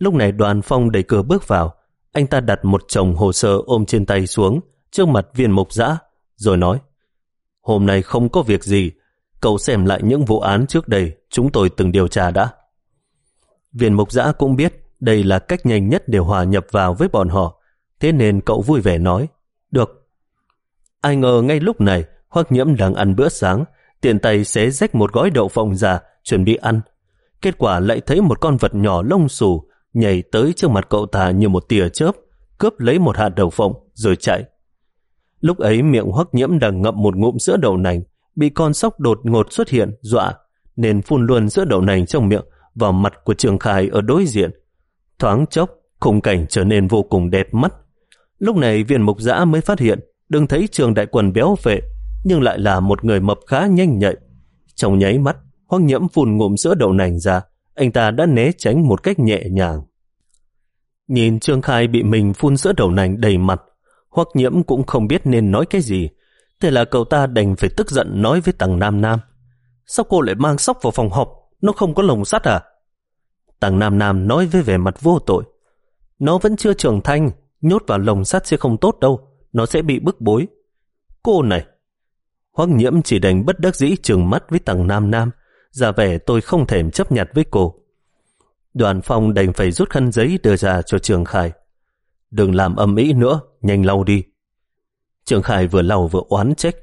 Lúc này đoàn phong đẩy cửa bước vào, anh ta đặt một chồng hồ sơ ôm trên tay xuống trước mặt viên mục giã, rồi nói Hôm nay không có việc gì, cậu xem lại những vụ án trước đây chúng tôi từng điều tra đã. Viên mục giã cũng biết đây là cách nhanh nhất để hòa nhập vào với bọn họ, thế nên cậu vui vẻ nói, được. Ai ngờ ngay lúc này, Hoắc Nhiễm đang ăn bữa sáng, tiện tay xé rách một gói đậu phộng già, chuẩn bị ăn. Kết quả lại thấy một con vật nhỏ lông xù nhảy tới trước mặt cậu ta như một tia chớp, cướp lấy một hạt đậu phộng rồi chạy. Lúc ấy miệng hoắc nhiễm đang ngậm một ngụm sữa đậu nành, bị con sóc đột ngột xuất hiện, dọa, nên phun luôn sữa đậu nành trong miệng vào mặt của Trường Khai ở đối diện. Thoáng chốc, khung cảnh trở nên vô cùng đẹp mắt. Lúc này viên mục giã mới phát hiện đừng thấy trường đại quần béo phệ nhưng lại là một người mập khá nhanh nhạy. Trong nháy mắt, hoắc nhiễm phun ngụm sữa đậu nành ra, anh ta đã né tránh một cách nhẹ nhàng. Nhìn Trương Khai bị mình phun sữa đầu nành đầy mặt, Hoắc nhiễm cũng không biết nên nói cái gì. Thế là cậu ta đành phải tức giận nói với tàng Nam Nam. Sao cô lại mang sóc vào phòng họp? Nó không có lồng sắt à? Tàng Nam Nam nói với vẻ mặt vô tội. Nó vẫn chưa trưởng thành, nhốt vào lồng sắt sẽ không tốt đâu. Nó sẽ bị bức bối. Cô này! Hoắc nhiễm chỉ đành bất đắc dĩ trừng mắt với tàng Nam Nam. Giả vẻ tôi không thèm chấp nhận với cô. Đoàn phong đành phải rút khăn giấy đưa ra cho Trường Khải. Đừng làm âm ý nữa, nhanh lau đi. Trường Khải vừa lau vừa oán trách.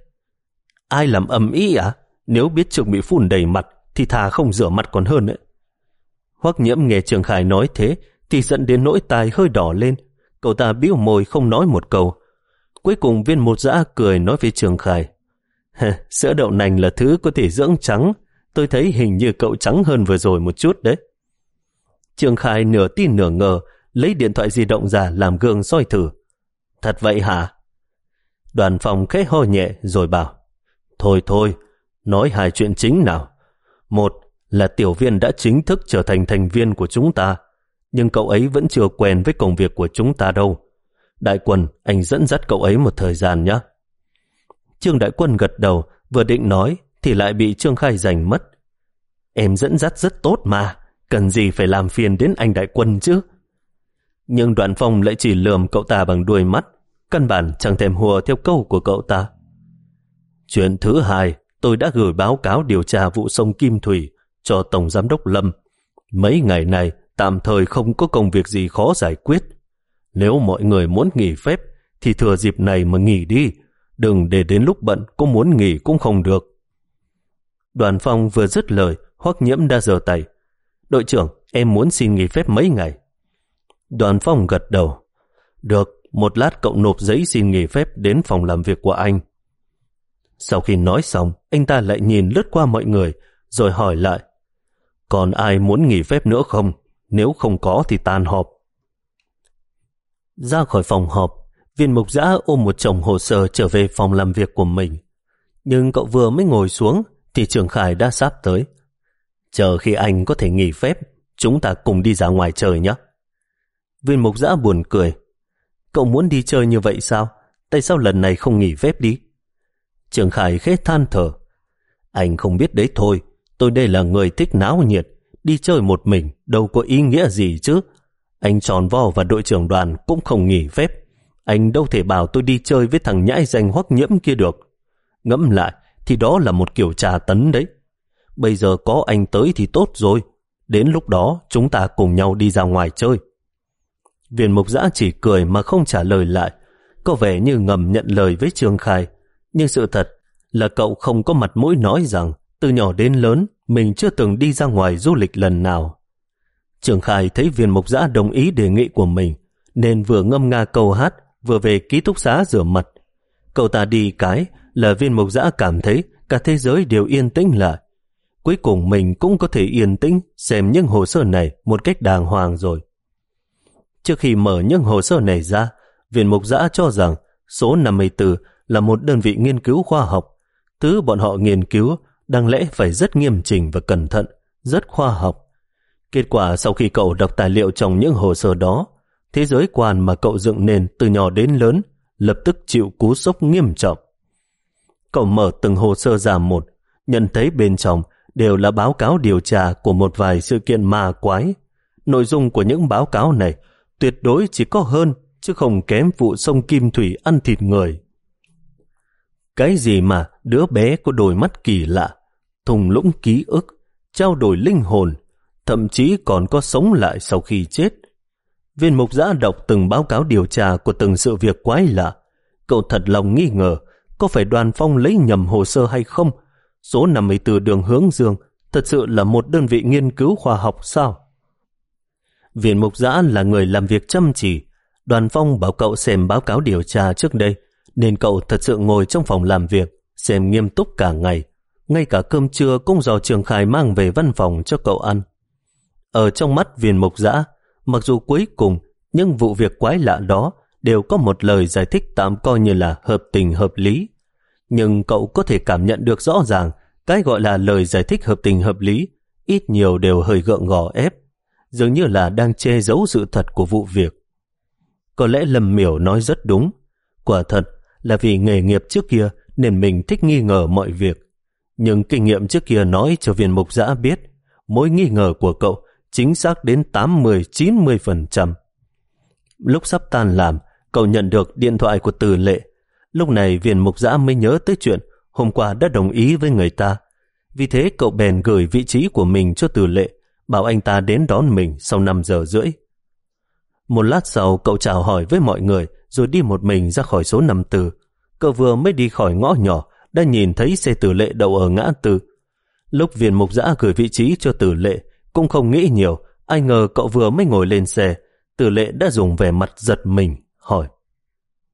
Ai làm âm ý à? Nếu biết trường bị phun đầy mặt, thì thà không rửa mặt còn hơn đấy. Hoắc nhiễm nghe Trường Khải nói thế, thì giận đến nỗi tai hơi đỏ lên. Cậu ta bĩu môi không nói một câu. Cuối cùng viên một dã cười nói với Trường Khải. Sữa đậu nành là thứ có thể dưỡng trắng. Tôi thấy hình như cậu trắng hơn vừa rồi một chút đấy. trương khai nửa tin nửa ngờ, lấy điện thoại di động ra làm gương soi thử. Thật vậy hả? Đoàn phòng khẽ ho nhẹ rồi bảo, Thôi thôi, nói hai chuyện chính nào. Một là tiểu viên đã chính thức trở thành thành viên của chúng ta, nhưng cậu ấy vẫn chưa quen với công việc của chúng ta đâu. Đại quân, anh dẫn dắt cậu ấy một thời gian nhé. Trương Đại Quân gật đầu, vừa định nói, thì lại bị Trương Khai giành mất. Em dẫn dắt rất tốt mà, cần gì phải làm phiền đến anh Đại Quân chứ? Nhưng đoạn phong lại chỉ lườm cậu ta bằng đuôi mắt, căn bản chẳng thèm hùa theo câu của cậu ta. Chuyện thứ hai, tôi đã gửi báo cáo điều tra vụ sông Kim Thủy cho Tổng Giám đốc Lâm. Mấy ngày này tạm thời không có công việc gì khó giải quyết. Nếu mọi người muốn nghỉ phép thì thừa dịp này mà nghỉ đi, đừng để đến lúc bận có muốn nghỉ cũng không được. Đoàn phong vừa dứt lời, Hoắc Nhiễm đã giơ tay. Đội trưởng, em muốn xin nghỉ phép mấy ngày. Đoàn phong gật đầu. Được, một lát cậu nộp giấy xin nghỉ phép đến phòng làm việc của anh. Sau khi nói xong, anh ta lại nhìn lướt qua mọi người, rồi hỏi lại. Còn ai muốn nghỉ phép nữa không? Nếu không có thì tan họp. Ra khỏi phòng họp, viên mục giã ôm một chồng hồ sơ trở về phòng làm việc của mình. Nhưng cậu vừa mới ngồi xuống thì Trường Khải đã sắp tới. Chờ khi anh có thể nghỉ phép, chúng ta cùng đi ra ngoài trời nhé. Viên mục giã buồn cười. Cậu muốn đi chơi như vậy sao? Tại sao lần này không nghỉ phép đi? Trường Khải khẽ than thở. Anh không biết đấy thôi, tôi đây là người thích náo nhiệt, đi chơi một mình đâu có ý nghĩa gì chứ. Anh tròn vo và đội trưởng đoàn cũng không nghỉ phép. Anh đâu thể bảo tôi đi chơi với thằng nhãi danh hoắc nhiễm kia được. Ngẫm lại thì đó là một kiểu trà tấn đấy. Bây giờ có anh tới thì tốt rồi. Đến lúc đó, chúng ta cùng nhau đi ra ngoài chơi. Viên mục giã chỉ cười mà không trả lời lại. Có vẻ như ngầm nhận lời với Trương Khai. Nhưng sự thật là cậu không có mặt mũi nói rằng, từ nhỏ đến lớn, mình chưa từng đi ra ngoài du lịch lần nào. Trường Khai thấy viên mục giã đồng ý đề nghị của mình, nên vừa ngâm nga câu hát, vừa về ký túc xá rửa mặt. Cậu ta đi cái là viên mục giã cảm thấy cả thế giới đều yên tĩnh lại. Cuối cùng mình cũng có thể yên tĩnh xem những hồ sơ này một cách đàng hoàng rồi. Trước khi mở những hồ sơ này ra, viên mục giã cho rằng số 54 là một đơn vị nghiên cứu khoa học. Thứ bọn họ nghiên cứu đáng lẽ phải rất nghiêm chỉnh và cẩn thận, rất khoa học. Kết quả sau khi cậu đọc tài liệu trong những hồ sơ đó, thế giới quan mà cậu dựng nền từ nhỏ đến lớn lập tức chịu cú sốc nghiêm trọng. Cậu mở từng hồ sơ ra một, nhận thấy bên trong đều là báo cáo điều tra của một vài sự kiện ma quái. Nội dung của những báo cáo này tuyệt đối chỉ có hơn, chứ không kém vụ sông Kim Thủy ăn thịt người. Cái gì mà đứa bé có đôi mắt kỳ lạ, thùng lũng ký ức, trao đổi linh hồn, thậm chí còn có sống lại sau khi chết. Viên mục giã đọc từng báo cáo điều tra của từng sự việc quái lạ. Cậu thật lòng nghi ngờ có phải đoàn phong lấy nhầm hồ sơ hay không. Số 54 đường hướng dương thật sự là một đơn vị nghiên cứu khoa học sao? Viện Mục Giã là người làm việc chăm chỉ. Đoàn Phong bảo cậu xem báo cáo điều tra trước đây, nên cậu thật sự ngồi trong phòng làm việc, xem nghiêm túc cả ngày. Ngay cả cơm trưa cũng do Trường Khai mang về văn phòng cho cậu ăn. Ở trong mắt viên mục giã, mặc dù cuối cùng những vụ việc quái lạ đó đều có một lời giải thích tạm coi như là hợp tình hợp lý. Nhưng cậu có thể cảm nhận được rõ ràng cái gọi là lời giải thích hợp tình hợp lý ít nhiều đều hơi gượng gò ép dường như là đang che giấu sự thật của vụ việc. Có lẽ Lâm Miểu nói rất đúng. Quả thật là vì nghề nghiệp trước kia nên mình thích nghi ngờ mọi việc. Nhưng kinh nghiệm trước kia nói cho viên mục giã biết, mối nghi ngờ của cậu chính xác đến 80-90%. Lúc sắp tan làm, cậu nhận được điện thoại của từ lệ. Lúc này viên mục giã mới nhớ tới chuyện hôm qua đã đồng ý với người ta. Vì thế cậu bèn gửi vị trí của mình cho từ lệ, bảo anh ta đến đón mình sau 5 giờ rưỡi. Một lát sau cậu chào hỏi với mọi người rồi đi một mình ra khỏi số 54. Cậu vừa mới đi khỏi ngõ nhỏ đã nhìn thấy xe Từ lệ đậu ở ngã tư. Lúc viên mục giã gửi vị trí cho Từ lệ cũng không nghĩ nhiều, ai ngờ cậu vừa mới ngồi lên xe, Từ lệ đã dùng vẻ mặt giật mình, hỏi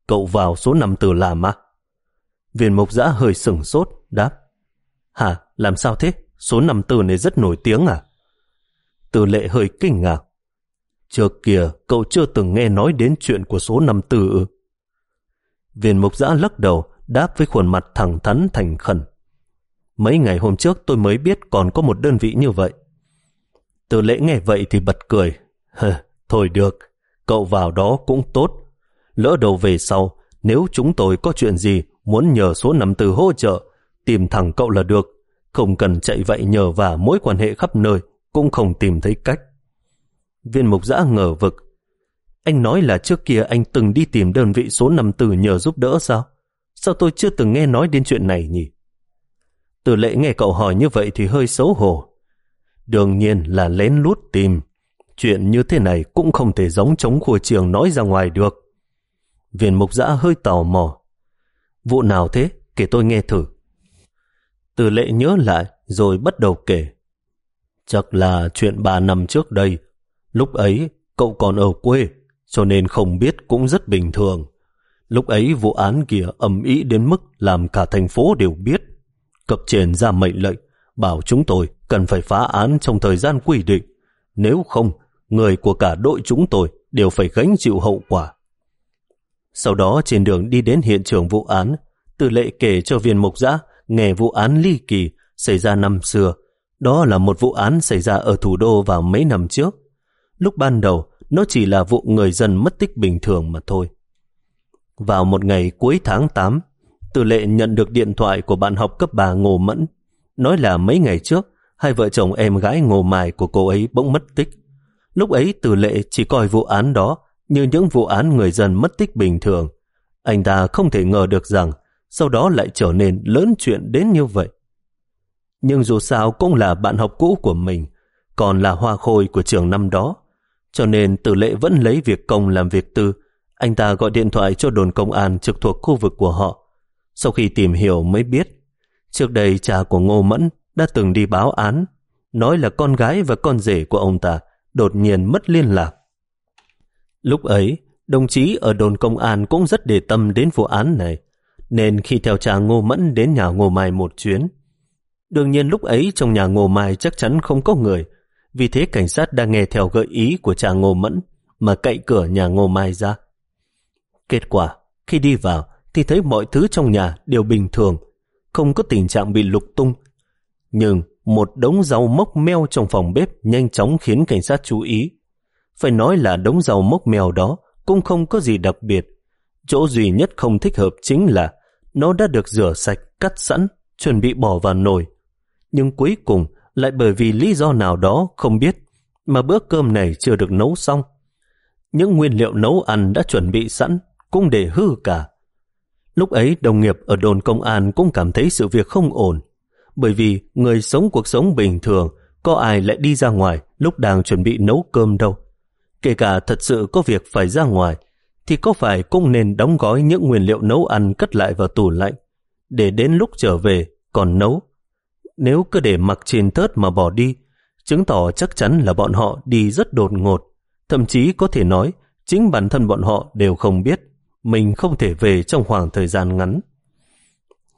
Cậu vào số 5 từ làm à? Viên mục giã hơi sửng sốt, đáp Hả, làm sao thế? Số 54 này rất nổi tiếng à? từ lệ hơi kinh ngạc. Trước kia, cậu chưa từng nghe nói đến chuyện của số 54 ư? Viên mục giã lắc đầu, đáp với khuôn mặt thẳng thắn thành khẩn. Mấy ngày hôm trước tôi mới biết còn có một đơn vị như vậy. Từ lễ nghe vậy thì bật cười. Thôi được, cậu vào đó cũng tốt. Lỡ đầu về sau, nếu chúng tôi có chuyện gì muốn nhờ số năm từ hỗ trợ, tìm thẳng cậu là được. Không cần chạy vậy nhờ và mối quan hệ khắp nơi, cũng không tìm thấy cách. Viên mục giã ngờ vực. Anh nói là trước kia anh từng đi tìm đơn vị số 54 nhờ giúp đỡ sao? Sao tôi chưa từng nghe nói đến chuyện này nhỉ? Từ lệ nghe cậu hỏi như vậy thì hơi xấu hổ. Đương nhiên là lén lút tìm. Chuyện như thế này cũng không thể giống chống khua trường nói ra ngoài được. Viên mục giã hơi tò mò. Vụ nào thế? Kể tôi nghe thử. Từ lệ nhớ lại rồi bắt đầu kể. Chắc là chuyện ba năm trước đây. Lúc ấy cậu còn ở quê cho nên không biết cũng rất bình thường. Lúc ấy vụ án kia ầm ĩ đến mức làm cả thành phố đều biết. Cấp trên ra mệnh lệnh bảo chúng tôi cần phải phá án trong thời gian quy định. Nếu không, người của cả đội chúng tôi đều phải gánh chịu hậu quả. Sau đó trên đường đi đến hiện trường vụ án, Tư lệ kể cho viên mục giã nghe vụ án ly kỳ xảy ra năm xưa. Đó là một vụ án xảy ra ở thủ đô vào mấy năm trước. Lúc ban đầu, nó chỉ là vụ người dân mất tích bình thường mà thôi. Vào một ngày cuối tháng 8, Tư lệ nhận được điện thoại của bạn học cấp 3 Ngô Mẫn, nói là mấy ngày trước, hai vợ chồng em gái Ngô mài của cô ấy bỗng mất tích. Lúc ấy từ lệ chỉ coi vụ án đó như những vụ án người dân mất tích bình thường. Anh ta không thể ngờ được rằng sau đó lại trở nên lớn chuyện đến như vậy. Nhưng dù sao cũng là bạn học cũ của mình, còn là hoa khôi của trường năm đó, cho nên tử lệ vẫn lấy việc công làm việc tư, anh ta gọi điện thoại cho đồn công an trực thuộc khu vực của họ. Sau khi tìm hiểu mới biết, trước đây cha của Ngô Mẫn đã từng đi báo án, nói là con gái và con rể của ông ta đột nhiên mất liên lạc. Lúc ấy, đồng chí ở đồn công an cũng rất để tâm đến vụ án này, nên khi theo cha Ngô Mẫn đến nhà Ngô Mai một chuyến. Đương nhiên lúc ấy trong nhà Ngô Mai chắc chắn không có người, vì thế cảnh sát đang nghe theo gợi ý của cha Ngô Mẫn mà cậy cửa nhà Ngô Mai ra. Kết quả, khi đi vào thì thấy mọi thứ trong nhà đều bình thường, không có tình trạng bị lục tung. Nhưng một đống rau mốc meo trong phòng bếp nhanh chóng khiến cảnh sát chú ý. Phải nói là đống rau mốc mèo đó cũng không có gì đặc biệt. Chỗ duy nhất không thích hợp chính là nó đã được rửa sạch, cắt sẵn, chuẩn bị bỏ vào nồi. Nhưng cuối cùng lại bởi vì lý do nào đó không biết mà bữa cơm này chưa được nấu xong. Những nguyên liệu nấu ăn đã chuẩn bị sẵn cũng để hư cả. Lúc ấy đồng nghiệp ở đồn công an cũng cảm thấy sự việc không ổn bởi vì người sống cuộc sống bình thường có ai lại đi ra ngoài lúc đang chuẩn bị nấu cơm đâu. Kể cả thật sự có việc phải ra ngoài thì có phải cũng nên đóng gói những nguyên liệu nấu ăn cất lại vào tủ lạnh để đến lúc trở về còn nấu. Nếu cứ để mặc trên thớt mà bỏ đi, chứng tỏ chắc chắn là bọn họ đi rất đột ngột. Thậm chí có thể nói chính bản thân bọn họ đều không biết mình không thể về trong khoảng thời gian ngắn.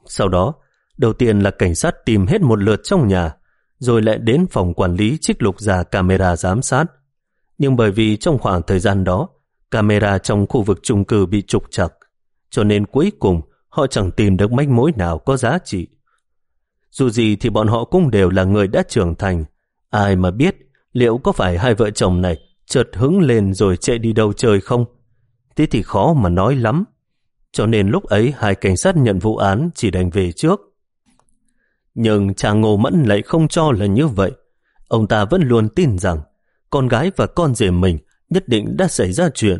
Sau đó, đầu tiên là cảnh sát tìm hết một lượt trong nhà, rồi lại đến phòng quản lý trích lục ra camera giám sát. Nhưng bởi vì trong khoảng thời gian đó, camera trong khu vực chung cư bị trục chặt, cho nên cuối cùng họ chẳng tìm được manh mối nào có giá trị. Dù gì thì bọn họ cũng đều là người đã trưởng thành, ai mà biết liệu có phải hai vợ chồng này chợt hứng lên rồi chạy đi đâu chơi không? Thế thì khó mà nói lắm. cho nên lúc ấy hai cảnh sát nhận vụ án chỉ đành về trước. Nhưng chàng Ngô Mẫn lại không cho là như vậy. Ông ta vẫn luôn tin rằng con gái và con rể mình nhất định đã xảy ra chuyện,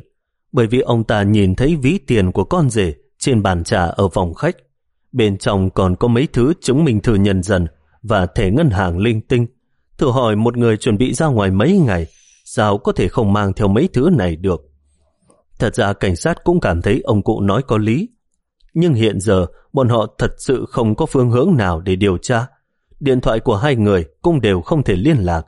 bởi vì ông ta nhìn thấy ví tiền của con rể trên bàn trà ở phòng khách. Bên trong còn có mấy thứ chứng minh thư nhân dân và thẻ ngân hàng linh tinh. Thử hỏi một người chuẩn bị ra ngoài mấy ngày, sao có thể không mang theo mấy thứ này được? Thật ra cảnh sát cũng cảm thấy ông cụ nói có lý. Nhưng hiện giờ, bọn họ thật sự không có phương hướng nào để điều tra. Điện thoại của hai người cũng đều không thể liên lạc.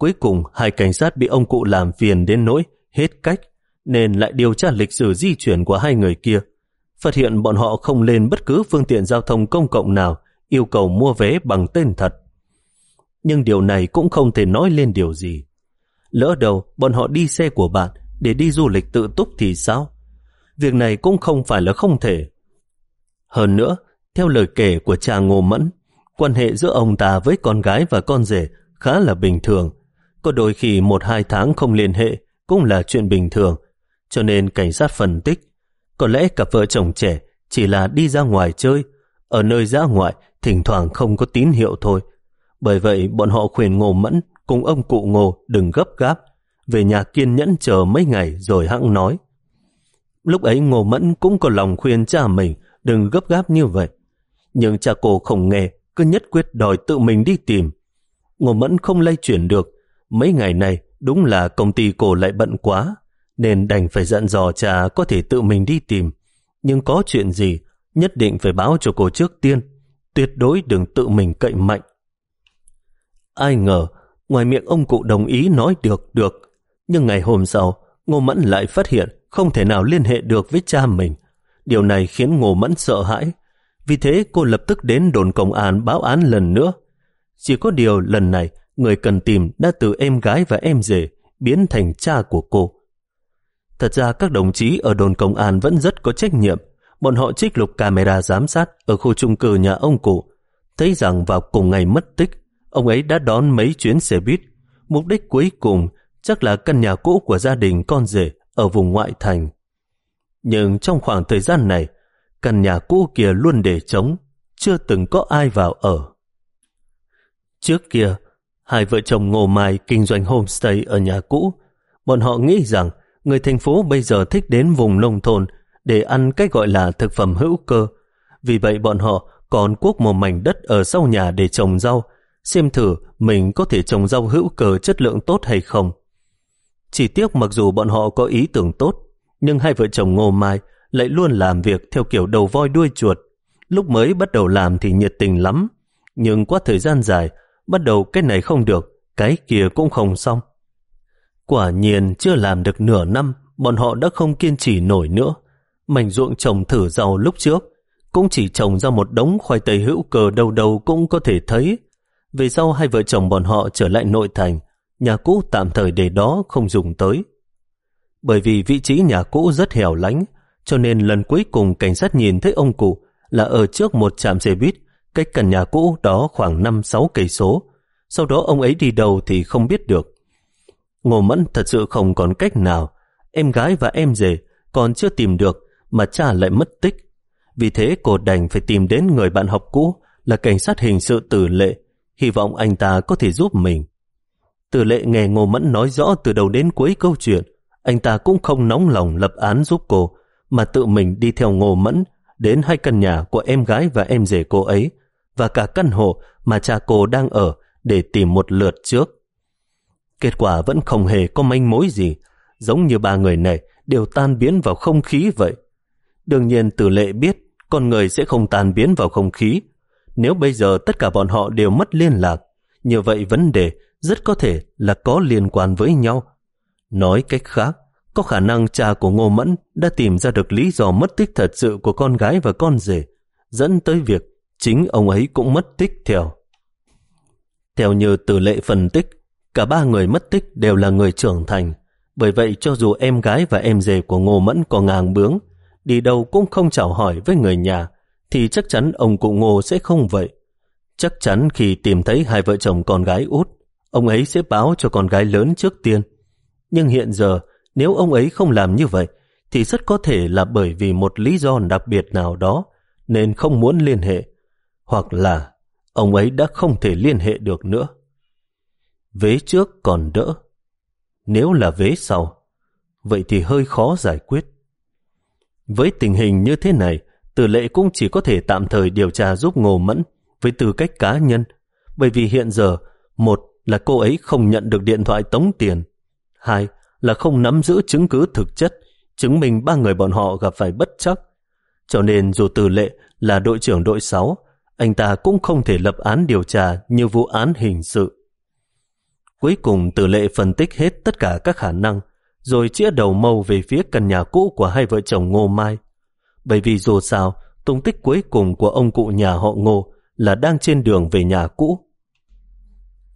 Cuối cùng, hai cảnh sát bị ông cụ làm phiền đến nỗi hết cách, nên lại điều tra lịch sử di chuyển của hai người kia. Phát hiện bọn họ không lên bất cứ phương tiện giao thông công cộng nào yêu cầu mua vé bằng tên thật. Nhưng điều này cũng không thể nói lên điều gì. Lỡ đầu bọn họ đi xe của bạn để đi du lịch tự túc thì sao? Việc này cũng không phải là không thể. Hơn nữa, theo lời kể của cha Ngô Mẫn, quan hệ giữa ông ta với con gái và con rể khá là bình thường. Có đôi khi một hai tháng không liên hệ cũng là chuyện bình thường. Cho nên cảnh sát phân tích, có lẽ cặp vợ chồng trẻ chỉ là đi ra ngoài chơi, ở nơi ra ngoại thỉnh thoảng không có tín hiệu thôi. Bởi vậy bọn họ khuyên Ngô Mẫn cùng ông cụ Ngô đừng gấp gáp, về nhà kiên nhẫn chờ mấy ngày rồi hãng nói. Lúc ấy Ngô Mẫn cũng có lòng khuyên cha mình đừng gấp gáp như vậy. Nhưng cha cô không nghe, cứ nhất quyết đòi tự mình đi tìm. Ngô Mẫn không lay chuyển được. Mấy ngày này đúng là công ty cô lại bận quá, nên đành phải dặn dò cha có thể tự mình đi tìm. Nhưng có chuyện gì, nhất định phải báo cho cô trước tiên. Tuyệt đối đừng tự mình cậy mạnh. Ai ngờ, ngoài miệng ông cụ đồng ý nói được được. Nhưng ngày hôm sau, Ngô Mẫn lại phát hiện không thể nào liên hệ được với cha mình. Điều này khiến Ngô Mẫn sợ hãi. Vì thế cô lập tức đến đồn công an báo án lần nữa. Chỉ có điều lần này người cần tìm đã từ em gái và em rể biến thành cha của cô. Thật ra các đồng chí ở đồn công an vẫn rất có trách nhiệm. Bọn họ trích lục camera giám sát ở khu chung cư nhà ông cụ. Thấy rằng vào cùng ngày mất tích, ông ấy đã đón mấy chuyến xe buýt. Mục đích cuối cùng chắc là căn nhà cũ của gia đình con rể ở vùng ngoại thành. Nhưng trong khoảng thời gian này, căn nhà cũ kia luôn để trống, chưa từng có ai vào ở. Trước kia, hai vợ chồng Ngô Mai kinh doanh homestay ở nhà cũ. Bọn họ nghĩ rằng người thành phố bây giờ thích đến vùng nông thôn để ăn cái gọi là thực phẩm hữu cơ. Vì vậy bọn họ còn cuốc một mảnh đất ở sau nhà để trồng rau, xem thử mình có thể trồng rau hữu cơ chất lượng tốt hay không. Chỉ tiếc mặc dù bọn họ có ý tưởng tốt, nhưng hai vợ chồng Ngô Mai lại luôn làm việc theo kiểu đầu voi đuôi chuột. Lúc mới bắt đầu làm thì nhiệt tình lắm, nhưng qua thời gian dài, bắt đầu cái này không được, cái kia cũng không xong. Quả nhiên chưa làm được nửa năm, bọn họ đã không kiên trì nổi nữa. Mảnh ruộng trồng thử rau lúc trước, cũng chỉ trồng ra một đống khoai tây hữu cơ đâu đâu cũng có thể thấy. Về sau hai vợ chồng bọn họ trở lại nội thành, nhà cũ tạm thời để đó không dùng tới. Bởi vì vị trí nhà cũ rất hẻo lánh, cho nên lần cuối cùng cảnh sát nhìn thấy ông cụ là ở trước một trạm xe buýt, cách căn nhà cũ đó khoảng 5-6 cây số. Sau đó ông ấy đi đâu thì không biết được. Ngô Mẫn thật sự không còn cách nào. Em gái và em rể còn chưa tìm được mà cha lại mất tích. Vì thế cô đành phải tìm đến người bạn học cũ là cảnh sát hình sự tử lệ, hy vọng anh ta có thể giúp mình. Tử lệ nghe Ngô Mẫn nói rõ từ đầu đến cuối câu chuyện, anh ta cũng không nóng lòng lập án giúp cô, mà tự mình đi theo Ngô Mẫn đến hai căn nhà của em gái và em rể cô ấy và cả căn hộ mà cha cô đang ở để tìm một lượt trước. Kết quả vẫn không hề có manh mối gì, giống như ba người này đều tan biến vào không khí vậy. Đương nhiên tử lệ biết con người sẽ không tan biến vào không khí. Nếu bây giờ tất cả bọn họ đều mất liên lạc, như vậy vấn đề rất có thể là có liên quan với nhau. Nói cách khác, có khả năng cha của Ngô Mẫn đã tìm ra được lý do mất tích thật sự của con gái và con rể, dẫn tới việc chính ông ấy cũng mất tích theo. Theo như từ lệ phân tích, cả ba người mất tích đều là người trưởng thành, bởi vậy cho dù em gái và em rể của Ngô Mẫn có ngang bướng, đi đâu cũng không chào hỏi với người nhà, thì chắc chắn ông cụ Ngô sẽ không vậy. Chắc chắn khi tìm thấy hai vợ chồng con gái út, ông ấy sẽ báo cho con gái lớn trước tiên. Nhưng hiện giờ, nếu ông ấy không làm như vậy, thì rất có thể là bởi vì một lý do đặc biệt nào đó nên không muốn liên hệ, hoặc là ông ấy đã không thể liên hệ được nữa. Vế trước còn đỡ, nếu là vế sau, vậy thì hơi khó giải quyết. Với tình hình như thế này, tử lệ cũng chỉ có thể tạm thời điều tra giúp Ngô Mẫn với tư cách cá nhân, bởi vì hiện giờ, một là cô ấy không nhận được điện thoại tống tiền, hai là không nắm giữ chứng cứ thực chất, chứng minh ba người bọn họ gặp phải bất chắc. Cho nên dù tử lệ là đội trưởng đội 6, anh ta cũng không thể lập án điều tra như vụ án hình sự. Cuối cùng tử lệ phân tích hết tất cả các khả năng, rồi chĩa đầu mâu về phía căn nhà cũ của hai vợ chồng Ngô Mai. Bởi vì dù sao, tung tích cuối cùng của ông cụ nhà họ Ngô là đang trên đường về nhà cũ.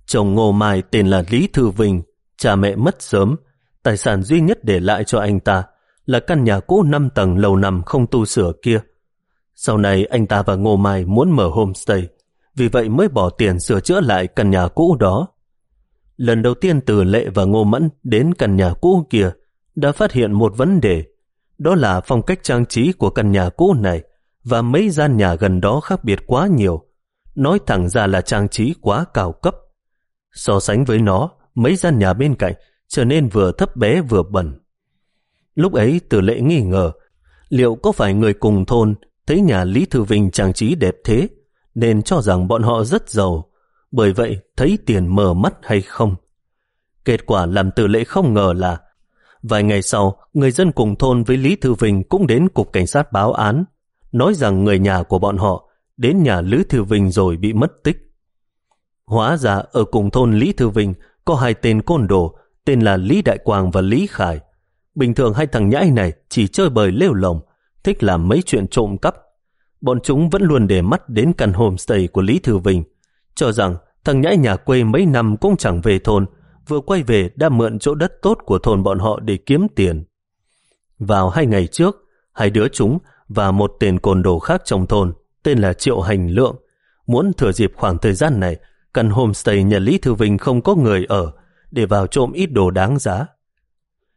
Chồng Ngô Mai tên là Lý Thư Vinh, cha mẹ mất sớm, tài sản duy nhất để lại cho anh ta là căn nhà cũ 5 tầng lầu nằm không tu sửa kia. Sau này anh ta và Ngô Mai muốn mở homestay, vì vậy mới bỏ tiền sửa chữa lại căn nhà cũ đó. Lần đầu tiên từ Lệ và Ngô Mẫn đến căn nhà cũ kia đã phát hiện một vấn đề. Đó là phong cách trang trí của căn nhà cũ này và mấy gian nhà gần đó khác biệt quá nhiều. Nói thẳng ra là trang trí quá cao cấp. So sánh với nó, mấy gian nhà bên cạnh trở nên vừa thấp bé vừa bẩn. Lúc ấy từ lệ nghi ngờ, liệu có phải người cùng thôn thấy nhà Lý Thư Vinh trang trí đẹp thế, nên cho rằng bọn họ rất giàu, bởi vậy thấy tiền mờ mắt hay không. Kết quả làm từ lệ không ngờ là vài ngày sau, người dân cùng thôn với Lý Thư Vinh cũng đến cục cảnh sát báo án, nói rằng người nhà của bọn họ đến nhà Lý Thư Vinh rồi bị mất tích. Hóa ra ở cùng thôn Lý Thư Vinh có hai tên côn đồ, tên là Lý Đại Quang và Lý Khải. Bình thường hai thằng nhãi này chỉ chơi bời lêu lồng, thích làm mấy chuyện trộm cắp. Bọn chúng vẫn luôn để mắt đến căn homestay của Lý Thư Vinh, cho rằng thằng nhãi nhà quê mấy năm cũng chẳng về thôn, vừa quay về đã mượn chỗ đất tốt của thôn bọn họ để kiếm tiền. Vào hai ngày trước, hai đứa chúng và một tên côn đồ khác trong thôn, tên là Triệu Hành Lượng, muốn thừa dịp khoảng thời gian này, căn homestay nhà Lý Thư Vinh không có người ở, để vào trộm ít đồ đáng giá.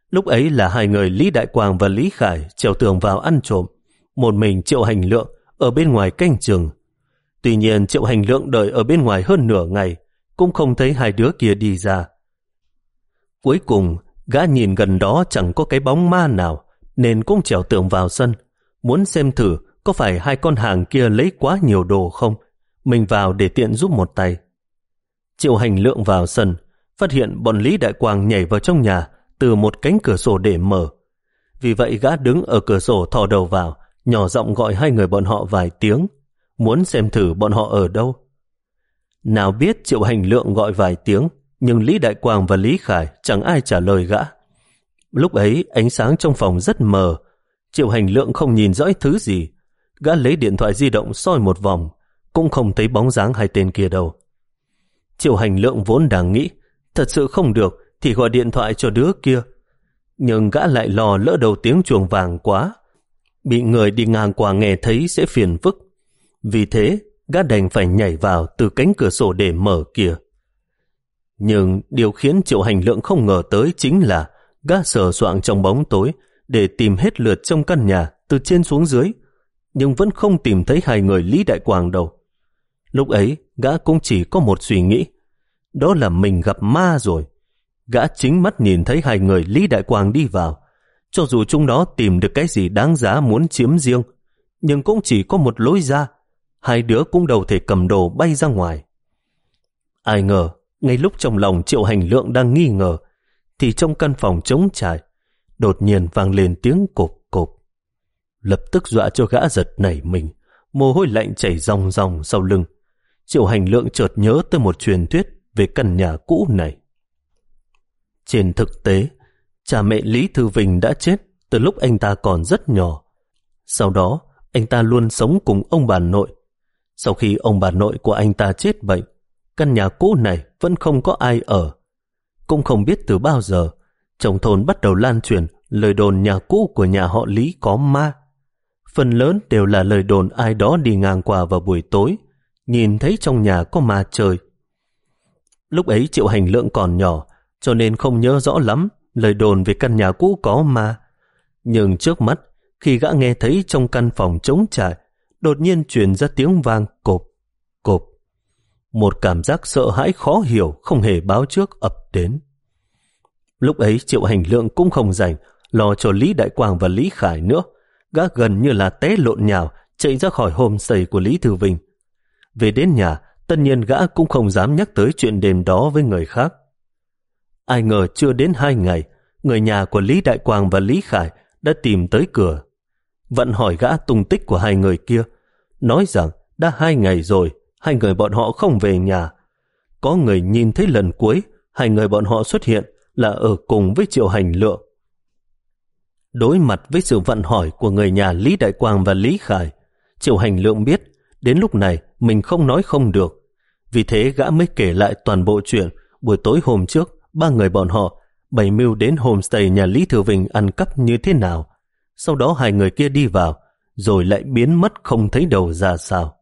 Lúc ấy là hai người Lý Đại Quang và Lý Khải trèo tường vào ăn trộm, một mình Triệu Hành Lượng ở bên ngoài canh trường. Tuy nhiên Triệu Hành Lượng đợi ở bên ngoài hơn nửa ngày, cũng không thấy hai đứa kia đi ra. Cuối cùng, gã nhìn gần đó chẳng có cái bóng ma nào, nên cũng trèo tường vào sân, muốn xem thử có phải hai con hàng kia lấy quá nhiều đồ không, mình vào để tiện giúp một tay. Triệu Hành Lượng vào sân, phát hiện bọn Lý Đại Quang nhảy vào trong nhà từ một cánh cửa sổ để mở. Vì vậy gã đứng ở cửa sổ thò đầu vào, nhỏ giọng gọi hai người bọn họ vài tiếng, muốn xem thử bọn họ ở đâu. Nào biết Triệu Hành Lượng gọi vài tiếng, nhưng Lý Đại Quang và Lý Khải chẳng ai trả lời gã. Lúc ấy ánh sáng trong phòng rất mờ, Triệu Hành Lượng không nhìn rõ thứ gì. Gã lấy điện thoại di động soi một vòng, cũng không thấy bóng dáng hai tên kia đâu. Triệu Hành Lượng vốn đang nghĩ, thật sự không được thì gọi điện thoại cho đứa kia. Nhưng gã lại lo lỡ đầu tiếng chuồng vàng quá, bị người đi ngang qua nghe thấy sẽ phiền phức. Vì thế, gã đành phải nhảy vào từ cánh cửa sổ để mở kia. Nhưng điều khiến Triệu Hành Lượng không ngờ tới chính là gã sờ soạng trong bóng tối để tìm hết lượt trong căn nhà từ trên xuống dưới, nhưng vẫn không tìm thấy hai người Lý Đại Quang đâu. Lúc ấy, gã cũng chỉ có một suy nghĩ, đó là mình gặp ma rồi. Gã chính mắt nhìn thấy hai người Lý Đại Quang đi vào, cho dù chúng nó tìm được cái gì đáng giá muốn chiếm riêng, nhưng cũng chỉ có một lối ra, hai đứa cũng đầu thể cầm đồ bay ra ngoài. Ai ngờ, ngay lúc trong lòng Triệu Hành Lượng đang nghi ngờ, thì trong căn phòng trống trải, đột nhiên vang lên tiếng cộp cộp. Lập tức dọa cho gã giật nảy mình, mồ hôi lạnh chảy ròng ròng sau lưng. Triệu Hành Lượng chợt nhớ tới một truyền thuyết về căn nhà cũ này. Trên thực tế, cha mẹ Lý Thư Vinh đã chết từ lúc anh ta còn rất nhỏ. Sau đó, anh ta luôn sống cùng ông bà nội. Sau khi ông bà nội của anh ta chết bệnh, căn nhà cũ này vẫn không có ai ở. Cũng không biết từ bao giờ, trong thôn bắt đầu lan truyền lời đồn nhà cũ của nhà họ Lý có ma. Phần lớn đều là lời đồn ai đó đi ngang qua vào buổi tối, nhìn thấy trong nhà có ma trời. Lúc ấy Triệu Hành Lượng còn nhỏ, cho nên không nhớ rõ lắm lời đồn về căn nhà cũ có ma. Nhưng trước mắt, khi gã nghe thấy trong căn phòng trống trải, đột nhiên truyền ra tiếng vang cộp, cộp. Một cảm giác sợ hãi khó hiểu không hề báo trước ập đến. Lúc ấy Triệu Hành Lượng cũng không rảnh lo cho Lý Đại Quang và Lý Khải nữa. Gã gần như là té lộn nhào chạy ra khỏi homestay của Lý Thư Vinh. Về đến nhà, tất nhiên gã cũng không dám nhắc tới chuyện đêm đó với người khác. Ai ngờ chưa đến hai ngày, người nhà của Lý Đại Quang và Lý Khải đã tìm tới cửa. Vận hỏi gã tung tích của hai người kia, nói rằng đã hai ngày rồi, hai người bọn họ không về nhà. Có người nhìn thấy lần cuối, hai người bọn họ xuất hiện là ở cùng với Triệu Hành Lượng. Đối mặt với sự vận hỏi của người nhà Lý Đại Quang và Lý Khải, Triệu Hành Lượng biết đến lúc này mình không nói không được. Vì thế gã mới kể lại toàn bộ chuyện buổi tối hôm trước ba người bọn họ bày mưu đến homestay nhà Lý Thừa Vinh ăn cắp như thế nào. Sau đó hai người kia đi vào, rồi lại biến mất không thấy đầu ra sao.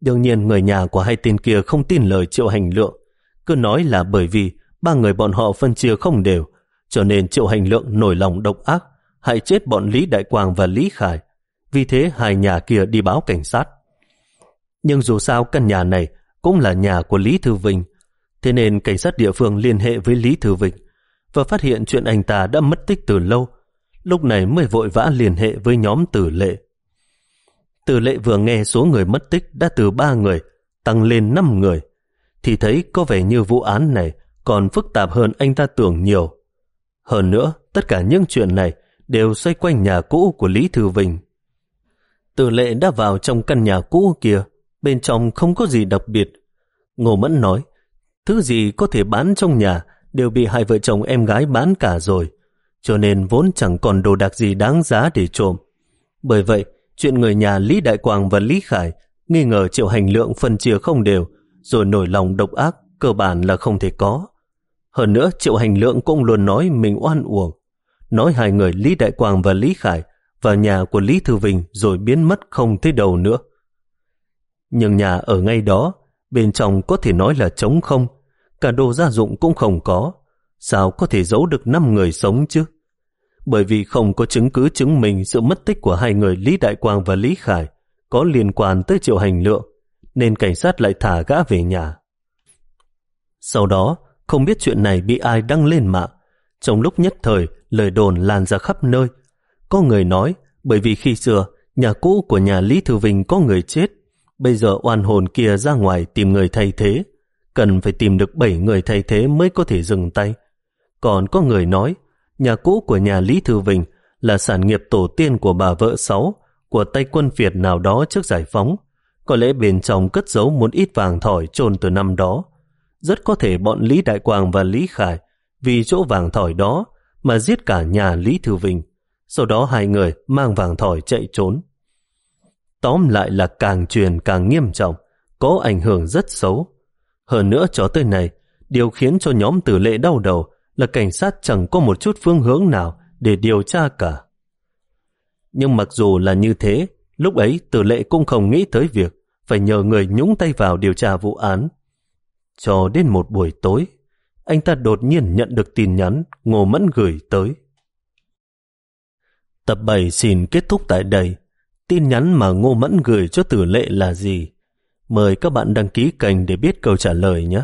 Đương nhiên người nhà của hai tên kia không tin lời Triệu Hành Lượng, cứ nói là bởi vì ba người bọn họ phân chia không đều, cho nên Triệu Hành Lượng nổi lòng độc ác, hại chết bọn Lý Đại Quang và Lý Khải. Vì thế hai nhà kia đi báo cảnh sát. Nhưng dù sao căn nhà này cũng là nhà của Lý Thư Vinh, thế nên cảnh sát địa phương liên hệ với Lý Thư Vịnh và phát hiện chuyện anh ta đã mất tích từ lâu, lúc này mới vội vã liên hệ với nhóm tử lệ. Tử lệ vừa nghe số người mất tích đã từ ba người tăng lên năm người, thì thấy có vẻ như vụ án này còn phức tạp hơn anh ta tưởng nhiều. Hơn nữa, tất cả những chuyện này đều xoay quanh nhà cũ của Lý Thư Vinh. Tử lệ đã vào trong căn nhà cũ kia, bên trong không có gì đặc biệt. Ngô Mẫn nói, thứ gì có thể bán trong nhà đều bị hai vợ chồng em gái bán cả rồi, cho nên vốn chẳng còn đồ đạc gì đáng giá để trộm. Bởi vậy, chuyện người nhà Lý Đại Quang và Lý Khải nghi ngờ triệu hành lượng phân chia không đều, rồi nổi lòng độc ác, cơ bản là không thể có. Hơn nữa, triệu hành lượng cũng luôn nói mình oan uổng. Nói hai người Lý Đại Quang và Lý Khải vào nhà của Lý Thư Vinh rồi biến mất không thấy đầu nữa. Nhưng nhà ở ngay đó, bên trong có thể nói là trống không, cả đồ gia dụng cũng không có. Sao có thể giấu được năm người sống chứ? Bởi vì không có chứng cứ chứng minh sự mất tích của hai người Lý Đại Quang và Lý Khải có liên quan tới triệu hành lượng, nên cảnh sát lại thả gã về nhà. Sau đó, không biết chuyện này bị ai đăng lên mạng. Trong lúc nhất thời, lời đồn lan ra khắp nơi. Có người nói, bởi vì khi xưa, nhà cũ của nhà Lý Thư Vinh có người chết, bây giờ oan hồn kia ra ngoài tìm người thay thế, cần phải tìm được 7 người thay thế mới có thể dừng tay. Còn có người nói, nhà cũ của nhà Lý Thư Vinh là sản nghiệp tổ tiên của bà vợ Sáu, của tay quân Việt nào đó trước giải phóng. Có lẽ bên trong cất giấu một ít vàng thỏi trồn từ năm đó. Rất có thể bọn Lý Đại Quang và Lý Khải vì chỗ vàng thỏi đó mà giết cả nhà Lý Thư Vinh. Sau đó hai người mang vàng thỏi chạy trốn. Tóm lại là càng truyền càng nghiêm trọng, có ảnh hưởng rất xấu. Hơn nữa cho tới này, điều khiến cho nhóm tử lệ đau đầu là cảnh sát chẳng có một chút phương hướng nào để điều tra cả. Nhưng mặc dù là như thế, lúc ấy tử lệ cũng không nghĩ tới việc phải nhờ người nhúng tay vào điều tra vụ án. Cho đến một buổi tối, anh ta đột nhiên nhận được tin nhắn Ngô Mẫn gửi tới. Tập 7 xin kết thúc tại đây. Tin nhắn mà Ngô Mẫn gửi cho tử lệ là gì? Mời các bạn đăng ký kênh để biết câu trả lời nhé.